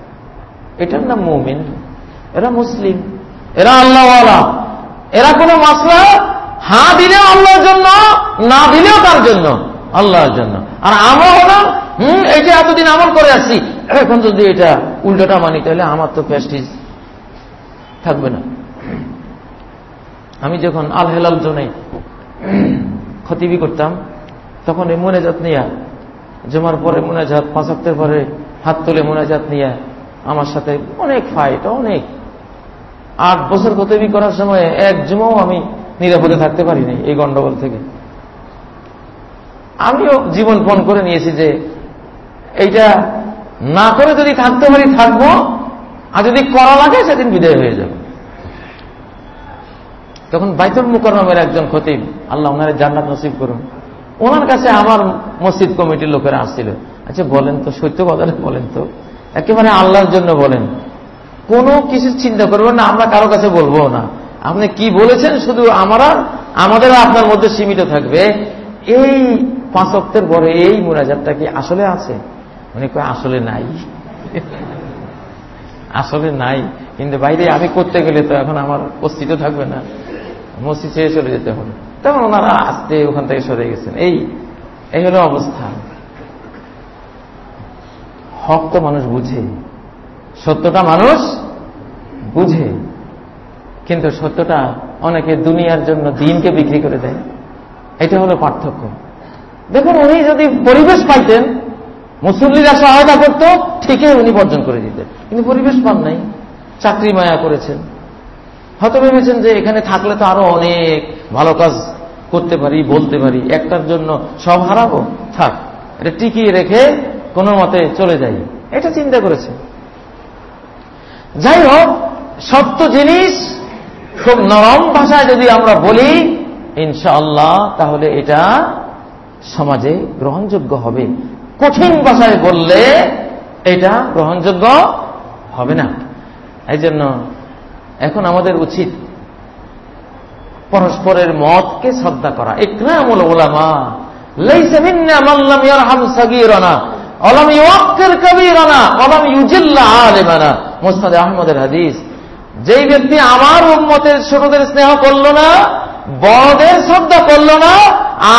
এটার নাম মৌমিন। এরা মুসলিম। এরা আল্লাহওয়ালা। এরা কোনো মাসলা হা দিলেও আল্লাহর জন্য, না দিলেও তার জন্য, আল্লাহর জন্য। আর আমরা হলাম, হম এটা এতদিন আমল করে আসছি, এখন যদি এটা উল্টোটা মানি, তাহলে আমার তো প্যাস্টিজ থাকবে না। আমি যখন আল হেলাল জোনে খতিবি করতাম, তখন এই মোনাজাত নিয়া, জমার পরে মোনাজাত, পাঁচ হপ্তাহের পরে হাত তুলে মোনাজাত নিয়া আমার সাথে অনেক ফাইট অনেক। আট বছর খতিবি করার সময় এক জমাও আমি নিরাপদে থাকতে পারিনি এই গন্ডগোল থেকে। আমিও জীবন পণ করে নিয়েছি যে এইটা না করে যদি থাকতে পারি, থাকব। আর যদি করা লাগে, সেদিন বিদায় হয়ে যাবে। তখন বাইতুল মুকরমের একজন খতিব, আল্লাহ ওনার জান্নাত নসিব করুন। ওনার কাছে আমার মসজিদ কমিটির লোকেরা আসছিল। আচ্ছা বলেন তো, সত্য কথাটা বলেন তো? একেবারে আল্লাহর জন্য বলেন। কোনো কিছু চিন্তা করবেন না, আমরা কারও কাছে বলব না। আপনি কি বলেছেন? শুধু আমরা আমাদের আপনার মধ্যে সীমিত থাকবে। এই পাঁচ অক্টের পরে এই মোনাজাতটা কি আসলে আছে? উনি কয়, আসলে নাই। আসলে নাই। কিন্তু বাইরে আমি করতে গেলে তো এখন আমার অস্তিত্ব থাকবে না। মসজিদ ছেড়ে চলে যেতে হবে। তখন ওনারা আসতে ওখান থেকে সরে গেছেন। এই এই হলো অবস্থা। হক তো মানুষ বুঝে। সত্যটা মানুষ বুঝে। কিন্তু সত্যটা অনেকে দুনিয়ার জন্য দিনকে বিক্রি করে দেয়। এটা হলো পার্থক্য। দেখুন, উনি যদি পরিবেশ পাইতেন মুসল্লিরা সহায়তা করত, ঠিকই উনি বর্জন করে দিতেন। কিন্তু পরিবেশ পান নাই। চাকরি মায়া করেছেন। হয়তো ভেবেছেন যে এখানে থাকলে তো আরও অনেক ভালো কাজ করতে পারি, বলতে পারি। একটার জন্য সব হারাবো। থাক, এটা টিকিয়ে রেখে কোনো মতে চলে যাই। এটা চিন্তা করেছে যাই হোক, সত্য জিনিস খুব নরম ভাষায় যদি আমরা বলি, ইনশাআল্লাহ, তাহলে এটা সমাজে গ্রহণযোগ্য হবে। কঠিন ভাষায় বললে এটা গ্রহণযোগ্য হবে না। এই জন্য এখন আমাদের উচিত পরস্পরের মতকে শ্রদ্ধা করা। আহমদের হাদিস, যেই ব্যক্তি আমার উম্মতের ছোটদের স্নেহ করল না, বড়দের শ্রদ্ধা করল না,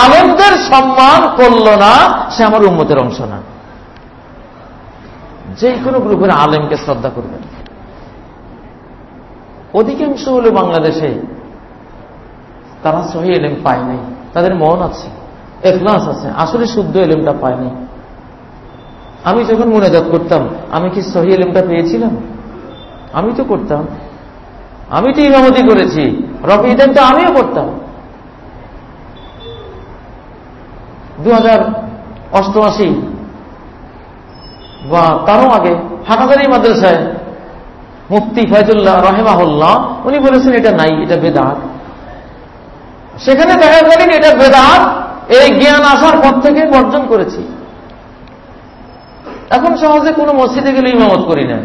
আলেমদের সম্মান করল না, সে আমার উন্মতের অংশ না। যে কোনো গ্রুপের আলেমকে শ্রদ্ধা করবেন। অধিকাংশ হলো বাংলাদেশে। তারা সহি এলেম পায় নাই। তাদের মন আছে, এখলাস আছে। আসলে শুদ্ধ এলেমটা পায়নি আমি যখন মনে মোনাজাত করতাম, আমি কি সহি এলেমটা পেয়েছিলাম? আমি তো করতাম। আমি তো ইমামতি করেছি। রফি তো আমিও করতাম। দু হাজার অষ্টআশি বা তারও আগে হাটাদারি মাদ্রাসায় মুফতি ফয়জুল্লাহ রহেমাহুল্লাহ, উনি বলেছেন এটা নাই, এটা বেদাত। সেখানে দেখা করেন এটা বেদাত, এই জ্ঞান আসার পর থেকে বর্জন করেছি। এখন সহজে কোনো মসজিদে গেলে ইমামত করি না।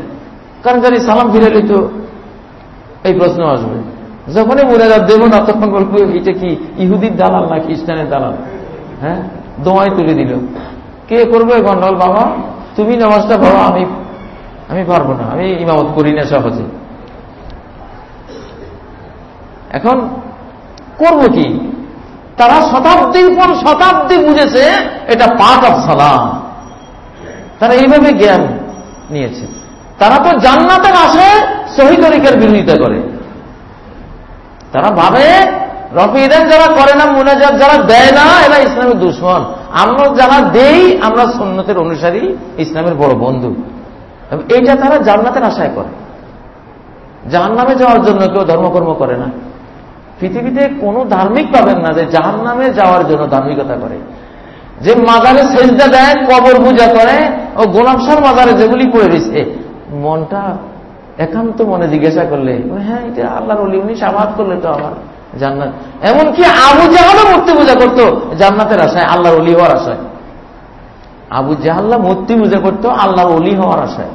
কারণ জানি সালাম ফিরালে তো এই প্রশ্ন আসবে। যখনই মুরাদাত দেব না, তখন বলব, এটা কি ইহুদির দালাল না খ্রিস্টানের দালাল? হ্যাঁ? দোয়াই তুলে দিল। কে করবে গন্ডল বাবা? তুমি নামাজটা বাবা আমি আমি পারব না, আমি ইমামত করি না সহজে। এখন করব কি? তারা শতাব্দীর পর শতাব্দী বুঝেছে এটা পার্ট অফ সালাম। তারা এইভাবে জ্ঞান নিয়েছে। তারা তো জান্নাতের আসে সহি তরিকার বিরোধিতা করে। তারা ভাবে রফিদেন যারা করে না মুনাজাত যারা দেয় না, এরা ইসলামের দুশ্মন। আমরা যারা দেই, আমরা সন্ন্যতের অনুসারী ইসলামের বড় বন্ধু। এইটা তারা জান্নাতের আশায় করে। জাহান নামে যাওয়ার জন্য কেউ ধর্মকর্ম করে না। পৃথিবীতে কোনো ধার্মিক পাবেন না যে জাহান নামে যাওয়ার জন্য ধার্মিকতা করে। যে মাজারে সেজদা দেয়, কবর পূজা করে, ও গোলাপসার মাজারে যেগুলি পড়ে দিচ্ছে মনটা একান্ত মনে জিজ্ঞাসা করলে হ্যাঁ এটা আল্লাহর অলি উনি সাবাদ করলে তো আমার জান্নাত। এমনকি আবু জাহালও মূর্তি পূজা করতো জান্নাতের আশায়, আল্লাহর অলি হওয়ার আশায়। আবু জাহাল্লা মূর্তি পূজা করতো আল্লাহর অলি হওয়ার আশায়।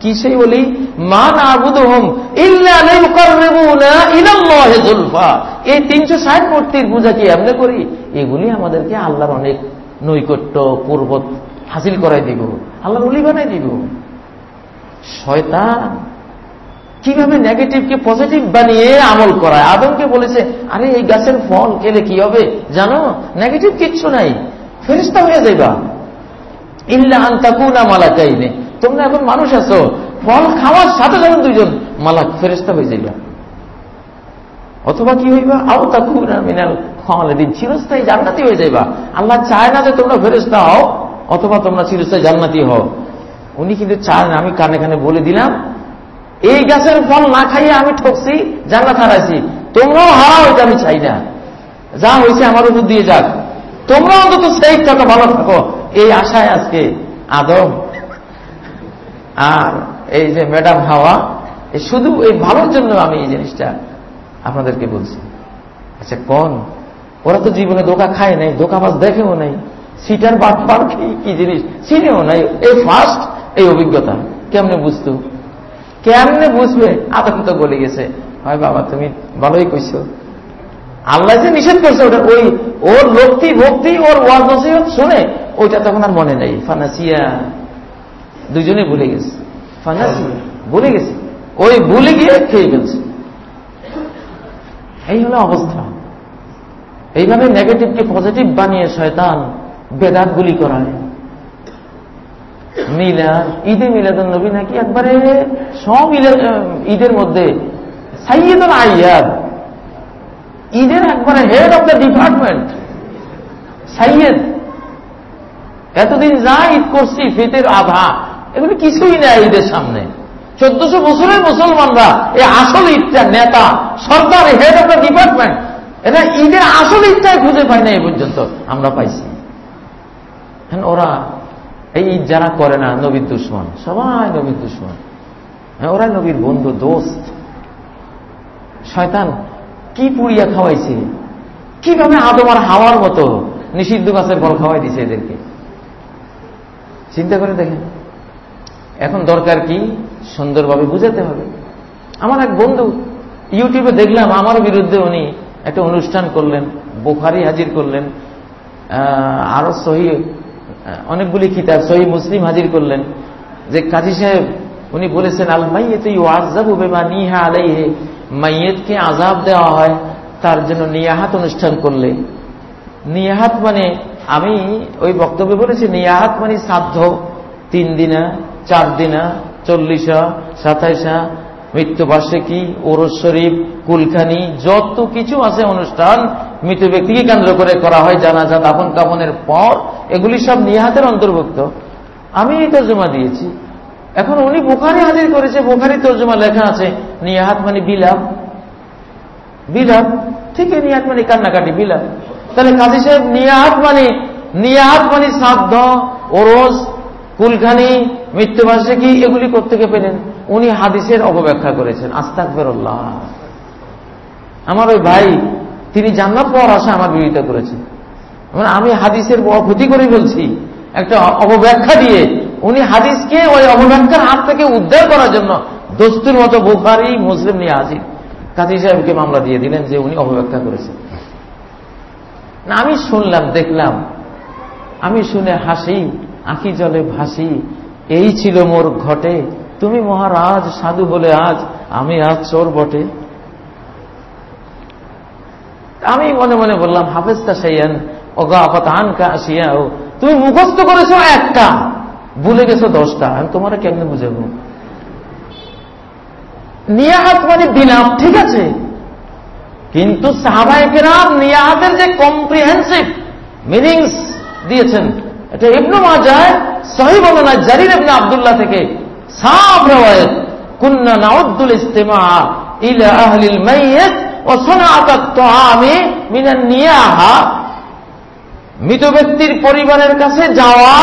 কি সেই বলি মান আবুদহম এই তিনশো ষাট মূর্তির পূজা কি এমনি করি? এগুলি আমাদেরকে আল্লাহর অনেক নৈকট্য, পূর্বত হাসিল করাই দিব। আল্লাহর অলি বানাই দিব। শয়তান কীভাবে নেগেটিভকে পজিটিভ বানিয়ে আমল করায়? আদমকে বলেছে, আরে, এই গাছের ফল খেলে কি হবে? জানো নেগেটিভ কিচ্ছু নাই। ফেরিস্তা হয়ে যাইবা। ইল্লা আন্তাকুনা মালাকাইনে। তোমরা এখন মানুষ আছো, ফল খাওয়ার সাথে সাথে দুইজন মালাক ফেরিস্তা হয়ে যাইবা। অথবা কি হইবা? আও তাকুনা মিনাল খালিদিন, চিরস্থায়ী জান্নাতি হয়ে যাইবা। আল্লাহ চায় না যে তোমরা ফেরিস্তা হও, অথবা তোমরা চিরস্থায়ী জান্নাতি হও। উনি কিন্তু চায় না, আমি কানে কানে বলে দিলাম, এই গাছের ফল না খাইয়ে আমি ঠকছি, জান্নাত হারাইছি। তোমরাও হারাও, এটা আমি চাই না। যা হয়েছে আমার উপর দিয়ে যাক। তোমরা অন্তত সেই থাকো, ভালো থাকো। এই আশায় আজকে আদম আর এই যে ম্যাডাম হাওয়া শুধু এই ভালোর জন্য আমি এই জিনিসটা আপনাদেরকে বলছি। আচ্ছা কোন? ওরা তো জীবনে ধোকা খায় নাই ধোকাবাজ দেখেও নাই। সিটার বাটপার কি জিনিস? চিনেও নাই। এই ফার্স্ট এই অভিজ্ঞতা। কেমনে বুঝতো? কেমনে বুঝবে? তো বলে গেছে। হয় বাবা, তুমি ভালোই কইছো। আল্লাহ যে নিষেধ করছে ওটা ওই, ওর লক্তি ভক্তি, ওর নসিহত শুনে ওইটা তখন আর মনে নেই। ফানাসিয়া দুজনে ভুলে গেছে। ফানাসিয়া ভুলে গেছে। ওই ভুলে গিয়ে খেয়ে ফেলছে। এই হলো অবস্থা। এইভাবে নেগেটিভকে পজিটিভ বানিয়ে শয়তান বেদাত গুলি করায়। মিলাদ ঈদে মিলাদুল নবী নাকি একবারে সব ঈদের মধ্যে সাইয়েদুল আইয়াদ। ঈদের একবারে হেড অফ দ্য ডিপার্টমেন্ট সাইয়েদ এতদিন যা ঈদ করছি, ফিতের আধা এগুলি কিছুই নেই ঈদের সামনে। চোদ্দশো বছরের মুসলমানরা এই আসল ঈদটা নেতা, সরকার হেড অফ দ্য ডিপার্টমেন্ট এরা ঈদের আসল ঈদটাই খুঁজে পায় না এই পর্যন্ত আমরা পাইছি। ওরা, এই ঈদ যারা করে না, নবীর দুশ্মন, সবাই নবীর দুশ্মন। হ্যাঁ ওরা নবীর বন্ধু, দোস্ত। শয়তান কি পুড়িয়া খাওয়াইছে? কীভাবে আদম আর হাওয়ার মতো নিষিদ্ধ গাছের ফল খাওয়াই দিছে এদেরকে? চিন্তা করে দেখেন। এখন দরকার কি? সুন্দরভাবে বুঝাতে হবে। আমার এক বন্ধু, ইউটিউবে দেখলাম আমার বিরুদ্ধে উনি একটা অনুষ্ঠান করলেন, বোখারি হাজির করলেন আরও সহি অনেকগুলি কিতাব, সহি মুসলিম হাজির করলেন। যে কাজী সাহেব, উনি বলেছেন, আল মাইয়ে তুই ওয়াজাবু বেমা নিহা আলাইহে মাইয়েতকে আজাব দেওয়া হয়, তার জন্য নিয়াহাত অনুষ্ঠান করলে। নিয়াহাত মানে আমি ওই বক্তব্যে বলেছি নিয়াহাত মানে সাধ্য তিন দিনা, চার দিনা, চল্লিশা, সাতাইশা, মৃত্যুবার্ষিকী, ওরস শরীফ, কুলখানি, যত কিছু আছে অনুষ্ঠান মৃত ব্যক্তিকে কেন্দ্র করে করা হয় জানাজা দাফন কাপনের পর, এগুলি সব নিহাতের অন্তর্ভুক্ত। আমি এই তর্জমা দিয়েছি। এখন উনি বোখারি হাজির করেছে, বোখারি তর্জমা লেখা আছে নিয়াহাত মানে বিলাপ। বিলাপ ঠিক নিয়াহাত মানে কান্নাকাটি, বিলাপ। তাহলে কাজী সাহেব নিয়াহাত মানে নিয়াহাত মানে শ্রাদ্ধ ওরস কুলখানি, মৃত্যুবার্ষিকী, এগুলি কোথেকে পেলেন? উনি হাদিসের অপব্যাখ্যা করেছেন। আস্তাক আমার ওই ভাই, তিনি জানার পর আসা আমার বিরোধিতা করেছেন। মানে আমি হাদিসের বড় ক্ষতি করে বলছি। একটা অপব্যাখ্যা দিয়ে উনি হাদিসকে ওই অপব্যাখ্যার হাত থেকে উদ্ধার করার জন্য দস্তুর মতো বুখারি, মুসলিম নিয়ে হাজির। কাজী সাহেবকে মামলা দিয়ে দিলেন যে উনি অপব্যাখ্যা করেছেন। না, আমি শুনলাম, দেখলাম। আমি শুনে হাসি, আঁকি জলে ভাসি। এই ছিল মোর ঘটে। তুমি মহারাজ, সাধু বলে আজ, আমি আজ চোর বটে। আমি মনে মনে বললাম হাফেজটা সাইয়ান ওগা আপাত আনকা আসিয়াও, তুমি মুখস্থ করেছ একটা, ভুলে গেছো দশটা, আমি তোমার কেমনে বুঝাবো? নিয়ে হাত মানে দিলাম ঠিক আছে? কিন্তু সাহাবাহিকেরাম নিয়াহাতের যে কম্প্রিহেন্সিভ মিনিংস দিয়েছেন, এটা ইবনু মাজায় সহি বর্ণনা জারির ইবনে আব্দুল্লাহ থেকে সাফ রওয়ায়াত, কুন্না নাউদ্দুল ইস্তিমা ইলা আহলিল মাইয়িত ওয়া সানাআতাত তুআমি মিনান নিয়াহা। মৃত ব্যক্তির পরিবারের কাছে যাওয়া,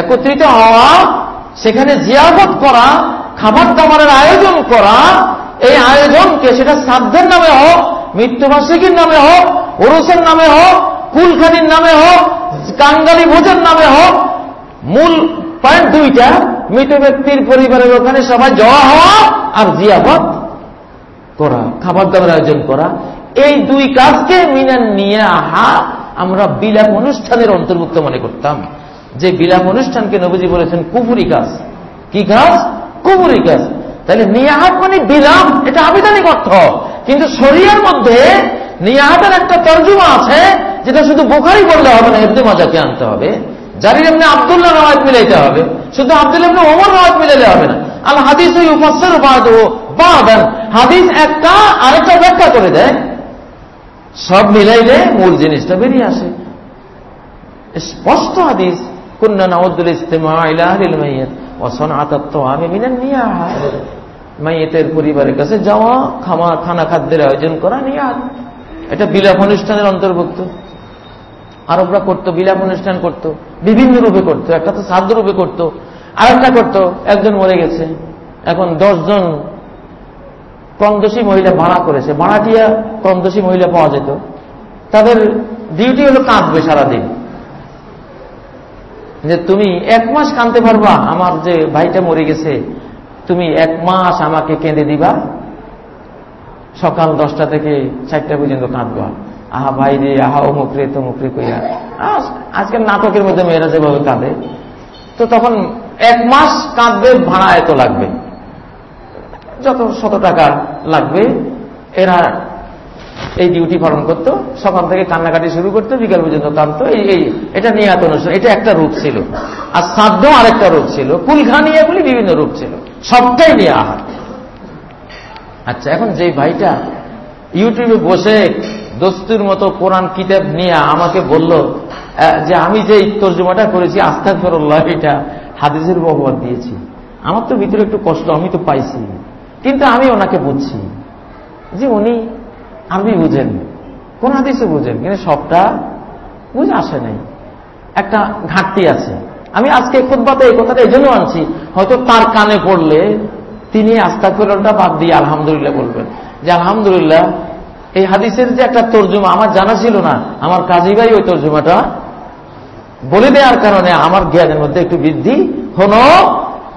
একত্রিত হওয়া, সেখানে জিয়াবত করা, খাবার দাবারের আয়োজন করা এই আয়োজনকে সেটা শ্রাদ্ধের নামে হোক, মৃত্যুবার্ষিকীর নামে হোক, ওরসের নামে হোক কুলখানির নামে হোক, কাঙ্গালি ভোজের নামে হোক, মূল পয়েন্ট দুইটা, মৃত ব্যক্তির পরিবারের ওখানে সবাই জড়া হওয়া আর জিয়াবত করা, খাবার দাবার আয়োজন করা। এই দুই কাজকে মিনান নিয়ে আহা, আমরা বিলাপ অনুষ্ঠানের অন্তর্ভুক্ত মনে করতাম। যে বিলাপ অনুষ্ঠানকে নবীজি বলেছেন কুপুরি কাজ। কি কাজ? কুপুরি কাজ। তাহলে নিয়াহাত মানে বিলাপ, এটা আবিধানিক অর্থ। কিন্তু শরিয়ার মধ্যে নিয়াহাতের একটা তর্জমা আছে, যেটা শুধু বোখারি বললে হবে না এমনি মজাকে আনতে হবে। জারির এমনি আবদুল্লাহ রওয়াজ মিলাইতে হবে। শুধু আব্দুল এমনি ওমর রওয়াজ মিলাইলে হবে না। আল হাদিস ওই উপাসের বাদ বাদান হাদিস একটা, আরেকটা ব্যাখ্যা করে দেয়। সব মিলাইলে মূল জিনিসটা বেরিয়ে আসে। স্পষ্ট হাদিস, কুন্না নাউদ্দুল ইস্তেমা ইলাহিল ওয়াসন আতাত্ত আমি মিনান নিয়া মাইয়েতের পরিবারের কাছে যাওয়া খামা খানা খাদ্যের আয়োজন করা নিয়াত। এটা বিলাপ অনুষ্ঠানের অন্তর্ভুক্ত। আরবরা করত, বিলাপ অনুষ্ঠান করত, বিভিন্ন রূপে করত। একটা তো সাধ্য রূপে করত, আরেকটা করত, একজন মরে গেছে। এখন দশজন কমদোষী মহিলা ভাড়া করেছে। ভাড়াটিয়া কমদোষী মহিলা পাওয়া যেত। তাদের ডিউটি হলো কাঁদবে সারাদিন। যে তুমি এক মাস কাঁদতে পারবা, আমার যে ভাইটা মরে গেছে, তুমি এক মাস আমাকে কেঁদে দিবা। সকাল দশটা থেকে চারটা পর্যন্ত কাঁদবা। আহা ভাই রে, আহা অমুক রে, তমুক রে কইয়া আজকের নাটকের মধ্যে মেয়েরা যেভাবে কাঁদে, তো তখন এক মাস কাঁদবে, ভাড়া এত লাগবে। যত শত টাকা লাগবে, এরা এই ডিউটি পালন করত, সকাল থেকে কান্নাকাটি শুরু করতো, বিকাল পর্যন্ত টানতো এই এই, এটা নিয়াত অনুষ্ঠান, এটা একটা রূপ ছিল। আর সাধ্য আরেকটা রূপ ছিল। কুলখানি এগুলি বিভিন্ন রূপ ছিল। সবটাই নিয়ে আহার আচ্ছা এখন যে ভাইটা ইউটিউবে বসে দস্তুর মতো কোরআন কিতাব নিয়ে আমাকে বলল যে আমি যে তর্জমাটা করেছি আস্থা ফেরল্লাহ এটা হাদিসের বহবাদ দিয়েছি। আমার তো ভিতরে একটু কষ্ট, আমি তো পাইছি। কিন্তু আমি ওনাকে বুঝছি যে উনি আরবি বুঝেন। কোন হাদিসে বুঝেন, কিন্তু সবটা বুঝে আসে নাই। একটা ঘাটতি আছে। আমি আজকে খুদ্বাতে এই কথাটা এই জন্য আনছি, হয়তো তার কানে পড়লে তিনি আস্তাফিরটা বাদ দিয়ে আলহামদুলিল্লাহ বলবেন। যে আলহামদুলিল্লাহ, এই হাদিসের যে একটা তর্জুমা আমার জানা ছিল না, আমার কাজী ভাই ওই তর্জুমাটা বলে দেওয়ার কারণে আমার জ্ঞানের মধ্যে একটু বৃদ্ধি হলো।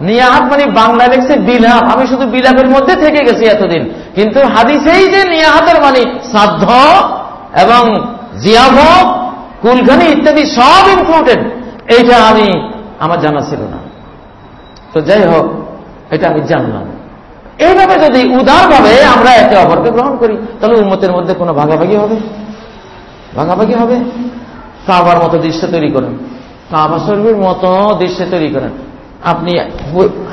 নিয়াহাত মানে বাংলা লেখছে বিলাপ। আমি শুধু বিলাপের মধ্যে থেকে গেছি এতদিন। কিন্তু হাদিসেই যে নিয়াহাতের মানে শ্রাদ্ধ এবং জিয়াভ কুলখানি ইত্যাদি সব ইম্পর্টেন্ট এইটা আমি, আমার জানা ছিল না। তো যাই হোক, এটা আমি জানলাম। এইভাবে যদি উদারভাবে আমরা একে অপরকে গ্রহণ করি, তাহলে উন্মতের মধ্যে কোনো ভাগাভাগি হবে? ভাগাভাগি হবে? কাবার মতো দৃশ্য তৈরি করেন। কাবা শরীফের মতো দৃশ্য তৈরি করেন। আপনি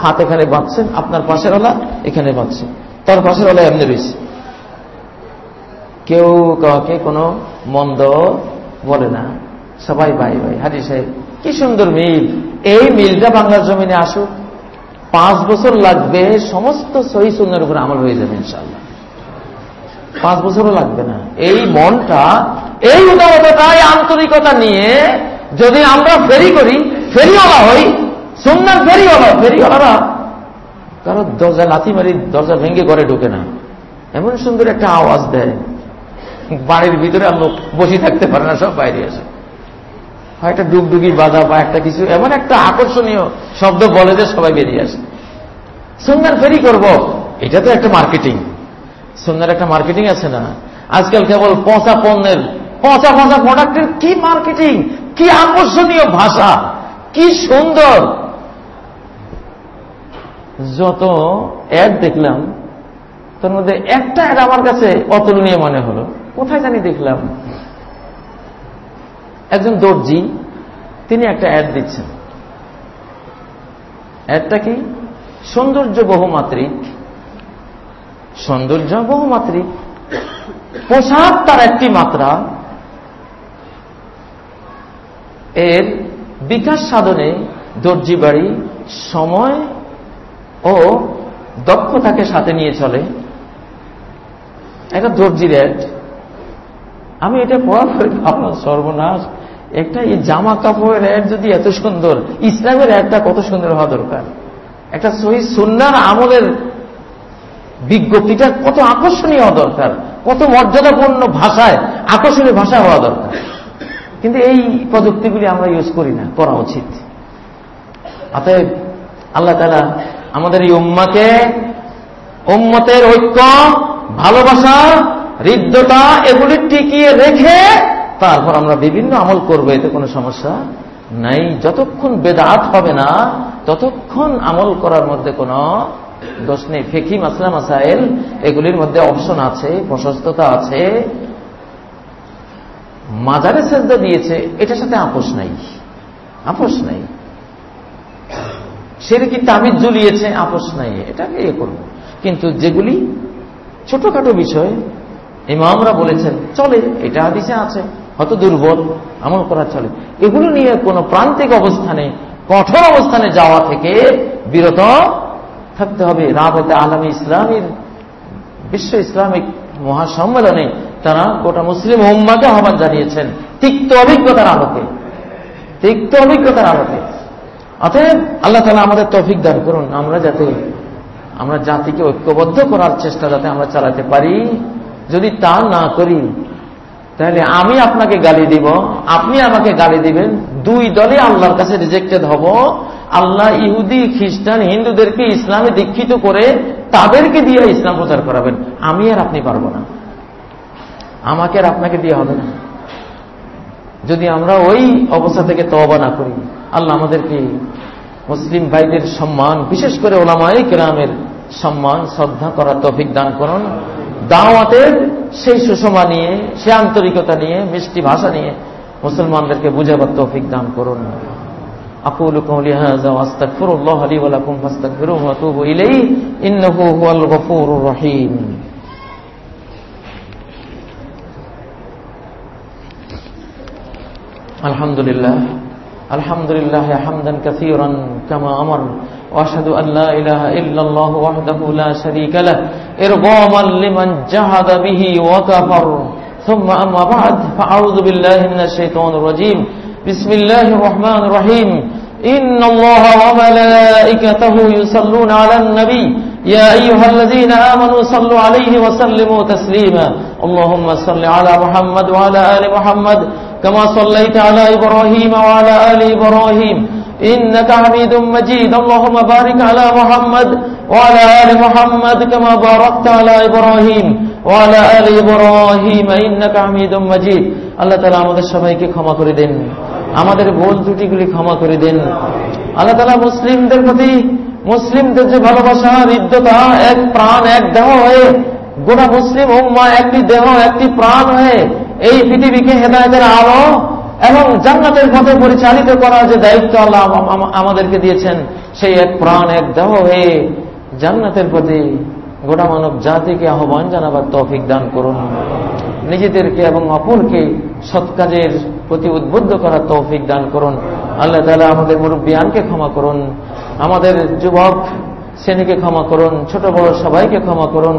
হাত এখানে বাঁধছেন, আপনার পাশের ওলা এখানে বাঁধছে তার পাশের ওলা এমনি রয়েছে। কেউ কাউকে কোনো মন্দ বলে না। সবাই ভাই ভাই, হাজি সাহেব, কি সুন্দর মিল। এই মিলটা বাংলার জমিনে আসুক। পাঁচ বছর লাগবে, সমস্ত সহি সুন্দর উপরে আমল হয়ে যাবে ইনশাল্লাহ পাঁচ বছরও লাগবে না। এই মনটা, এই উদারতা এই আন্তরিকতা নিয়ে যদি আমরা ফেরি করি, ফেরিওয়ালা হই সুন্দর ফেরিওয়ালা ফেরিওয়ালারা কারও দরজা লাথি মারি দরজা ভেঙে ঘরে ঢুকে না। এমন সুন্দর একটা আওয়াজ দেয়। বাড়ির ভিতরে আর লোক বসে থাকতে পারে না, সব বাইরে আসে একটা ডুগডুগি বাধা বা একটা কিছু, এমন একটা আকর্ষণীয় শব্দ বলে যে সবাই বেরিয়ে আসে। সুন্দর ফেরি করব, এটা তো একটা মার্কেটিং। সুন্দর একটা মার্কেটিং আছে না? আজকাল কেবল পচা পণ্যের, পচা পচা প্রোডাক্টের কি মার্কেটিং, কি আকর্ষণীয় ভাষা, কি সুন্দর। যত অ্যাড দেখলাম, তার মধ্যে একটা অ্যাড আমার কাছে অতুলনীয় মনে হলো। কোথায় জানি দেখলাম? একজন দর্জি, তিনি একটা অ্যাড দিচ্ছেন। অ্যাডটা কি? সৌন্দর্য বহুমাত্রিক। সৌন্দর্য বহুমাত্রিক। পোশাক তার একটি মাত্রা। এর বিকাশ সাধনে দর্জি বাড়ি সময় ও দক্ষতাকে সাথে নিয়ে চলে। একটা দর্জির অ্যাড আমি এটা পড়ার পরে ভাবলাম, সর্বনাশ, একটা এই জামা কাপড়ের অ্যাড যদি এত সুন্দর, ইসলামের অ্যাডটা কত সুন্দর হওয়া দরকার? একটা সহি সুন্নার আমলের বিজ্ঞপ্তিটা কত আকর্ষণীয় হওয়া দরকার, কত মর্যাদাপূর্ণ ভাষায়, আকর্ষণীয় ভাষা হওয়া দরকার। কিন্তু এই প্রযুক্তিগুলি আমরা ইউজ করি না করা উচিত। অতএব আল্লাহ তালা আমাদের এই উম্মাকে, উম্মতের ঐক্য, ভালোবাসা, হৃদ্যতা, এগুলি টিকিয়ে রেখে তারপর আমরা বিভিন্ন আমল করব, এতে কোনো সমস্যা নাই। যতক্ষণ বেদাত হবে না, ততক্ষণ আমল করার মধ্যে কোনো দোষ নেই। ফেকি মাসলা, মাসাইল, এগুলির মধ্যে অপশন আছে, প্রশস্ততা আছে। মাজারে সেজদা দিয়েছে, এটার সাথে আপোষ নাই। আপোষ নাই। সেরে কি তামিজ ঝুলিয়েছে আপোষ নাই। এটাকে ইয়ে করব। কিন্তু যেগুলি ছোটখাটো বিষয়, ইমামরা বলেছেন, চলে, এটা হাদিসে আছে হয়তো দুর্বল, আমল করা চলে। এগুলো নিয়ে কোন প্রান্তিক অবস্থানে, কঠোর অবস্থানে যাওয়া থেকে বিরত থাকতে হবে। রাবতে আলমী ইসলামের, বিশ্ব ইসলামিক মহাসম্মেলনে তারা গোটা মুসলিম উম্মাকে আহ্বান জানিয়েছেন, তিক্ত অভিজ্ঞতার আলোকে। তিক্ত অভিজ্ঞতার আলোকে। অতএব আল্লাহ তালা আমাদের তৌফিক দান করুন। আমরা যাতে, আমরা জাতিকে ঐক্যবদ্ধ করার চেষ্টা যাতে আমরা চালাতে পারি। যদি তা না করি, তাহলে আমি আপনাকে গালি দিব, আপনি আমাকে গালি দিবেন। দুই দলে আল্লাহর কাছে রিজেক্টেড হব। আল্লাহ ইহুদি, খ্রিস্টান, হিন্দুদেরকে ইসলামে দীক্ষিত করে তাদেরকে দিয়ে ইসলাম প্রচার করাবেন। আমি আর আপনি পারব না। আমাকে আর আপনাকে দিয়ে হবে না। যদি আমরা ওই অবস্থা থেকে তবা না করি আল্লাহ আমাদেরকে মুসলিম ভাইদের সম্মান বিশেষ করে ওলামাই কেরামের সম্মান শ্রদ্ধা করার তফিক দান করুন দাওয়াতের সেই সুষমা নিয়ে সে আন্তরিকতা নিয়ে মিষ্টি ভাষা নিয়ে মুসলমানদেরকে বুঝাবার তৌফিক দান করুন أقول قولي هذا وأستغفر الله لي ولكم فاستغفروه وأتوبوا إليه إنه هو الغفور الرحيم الحمد لله الحمد لله حمدا كثيرا كما أمر وأشهد أن لا إله إلا الله وحده لا شريك له إرغاما لمن جهد به وكفر. ثم أما بعد فأعوذ بالله من الشيطان الرجيم. بسم الله الرحمن الرحيم. إن الله وملائكته يصلون على النبي. يا أيها الذين آمنوا صلوا عليه وسلموا تسليما. اللهم صل على محمد وعلى آل محمد. كما صليت على إبراهيم وعلى آل إبراهيم إنك حميد مجيد اللهم بارك على محمد وعلى آل محمد كما باركت على إبراهيم وعلى آل إبراهيم إنك حميد مجيد আল্লাহ তালা আমাদের সবাইকে ক্ষমা করে দেন আমাদের ভুল ত্রুটিগুলি ক্ষমা করে দেন আল্লাহ তালা মুসলিমদের প্রতি মুসলিমদের যে ভালোবাসা হৃদ্যতা এক প্রাণ এক দেহ হয়ে গোটা মুসলিম উম্মা একটি দেহ একটি প্রাণ হয়ে এই পৃথিবীকে হেদায়তের আলো এবং জান্নাতের পথে পরিচালিত করার যে দায়িত্ব আল্লাহ আমাদেরকে দিয়েছেন, সেই এক প্রাণ, এক দেহ হয়ে জান্নাতের প্রতি গোটা মানব জাতিকে আহ্বান জানাবার তৌফিক দান করুন। নিজেদেরকে এবং অপরকে সৎ কাজের প্রতি উদ্বুদ্ধ করার তৌফিক দান করুন। আল্লাহ তালা আমাদের মুরব্বিয়ানকে ক্ষমা করুন। আমাদের যুবক শ্রেণীকে ক্ষমা করুন। ছোট বড় সবাইকে ক্ষমা করুন।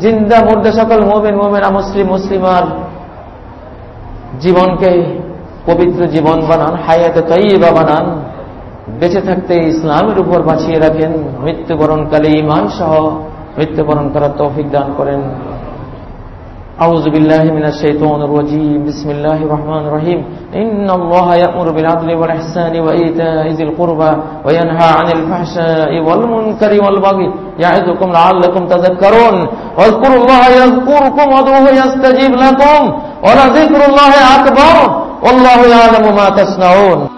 জিন্দা মুর্দে সকল মোমেন মোমেন মুসলিম মুসলিমার জীবনকে পবিত্র জীবন বানান, হায়াতে তৈবা বানান, বেঁচে থাকতে ইসলামের উপর বাঁচিয়ে রাখেন, মৃত্যুবরণকালে ইমান সহ মৃত্যুবরণ করার তৌফিক দান করেন। أعوذ بالله من الشيطان الرجيم. بسم الله الرحمن الرحيم. إن الله يأمر بالعدل والإحسان وإيتاء ذي القربى وينهى عن الفحشاء والمنكر والبغي يعظكم لعلكم تذكرون. واذكروا الله يذكركم وادعوه يستجيب لكم. ولذكر الله أكبر. والله يعلم ما تصنعون.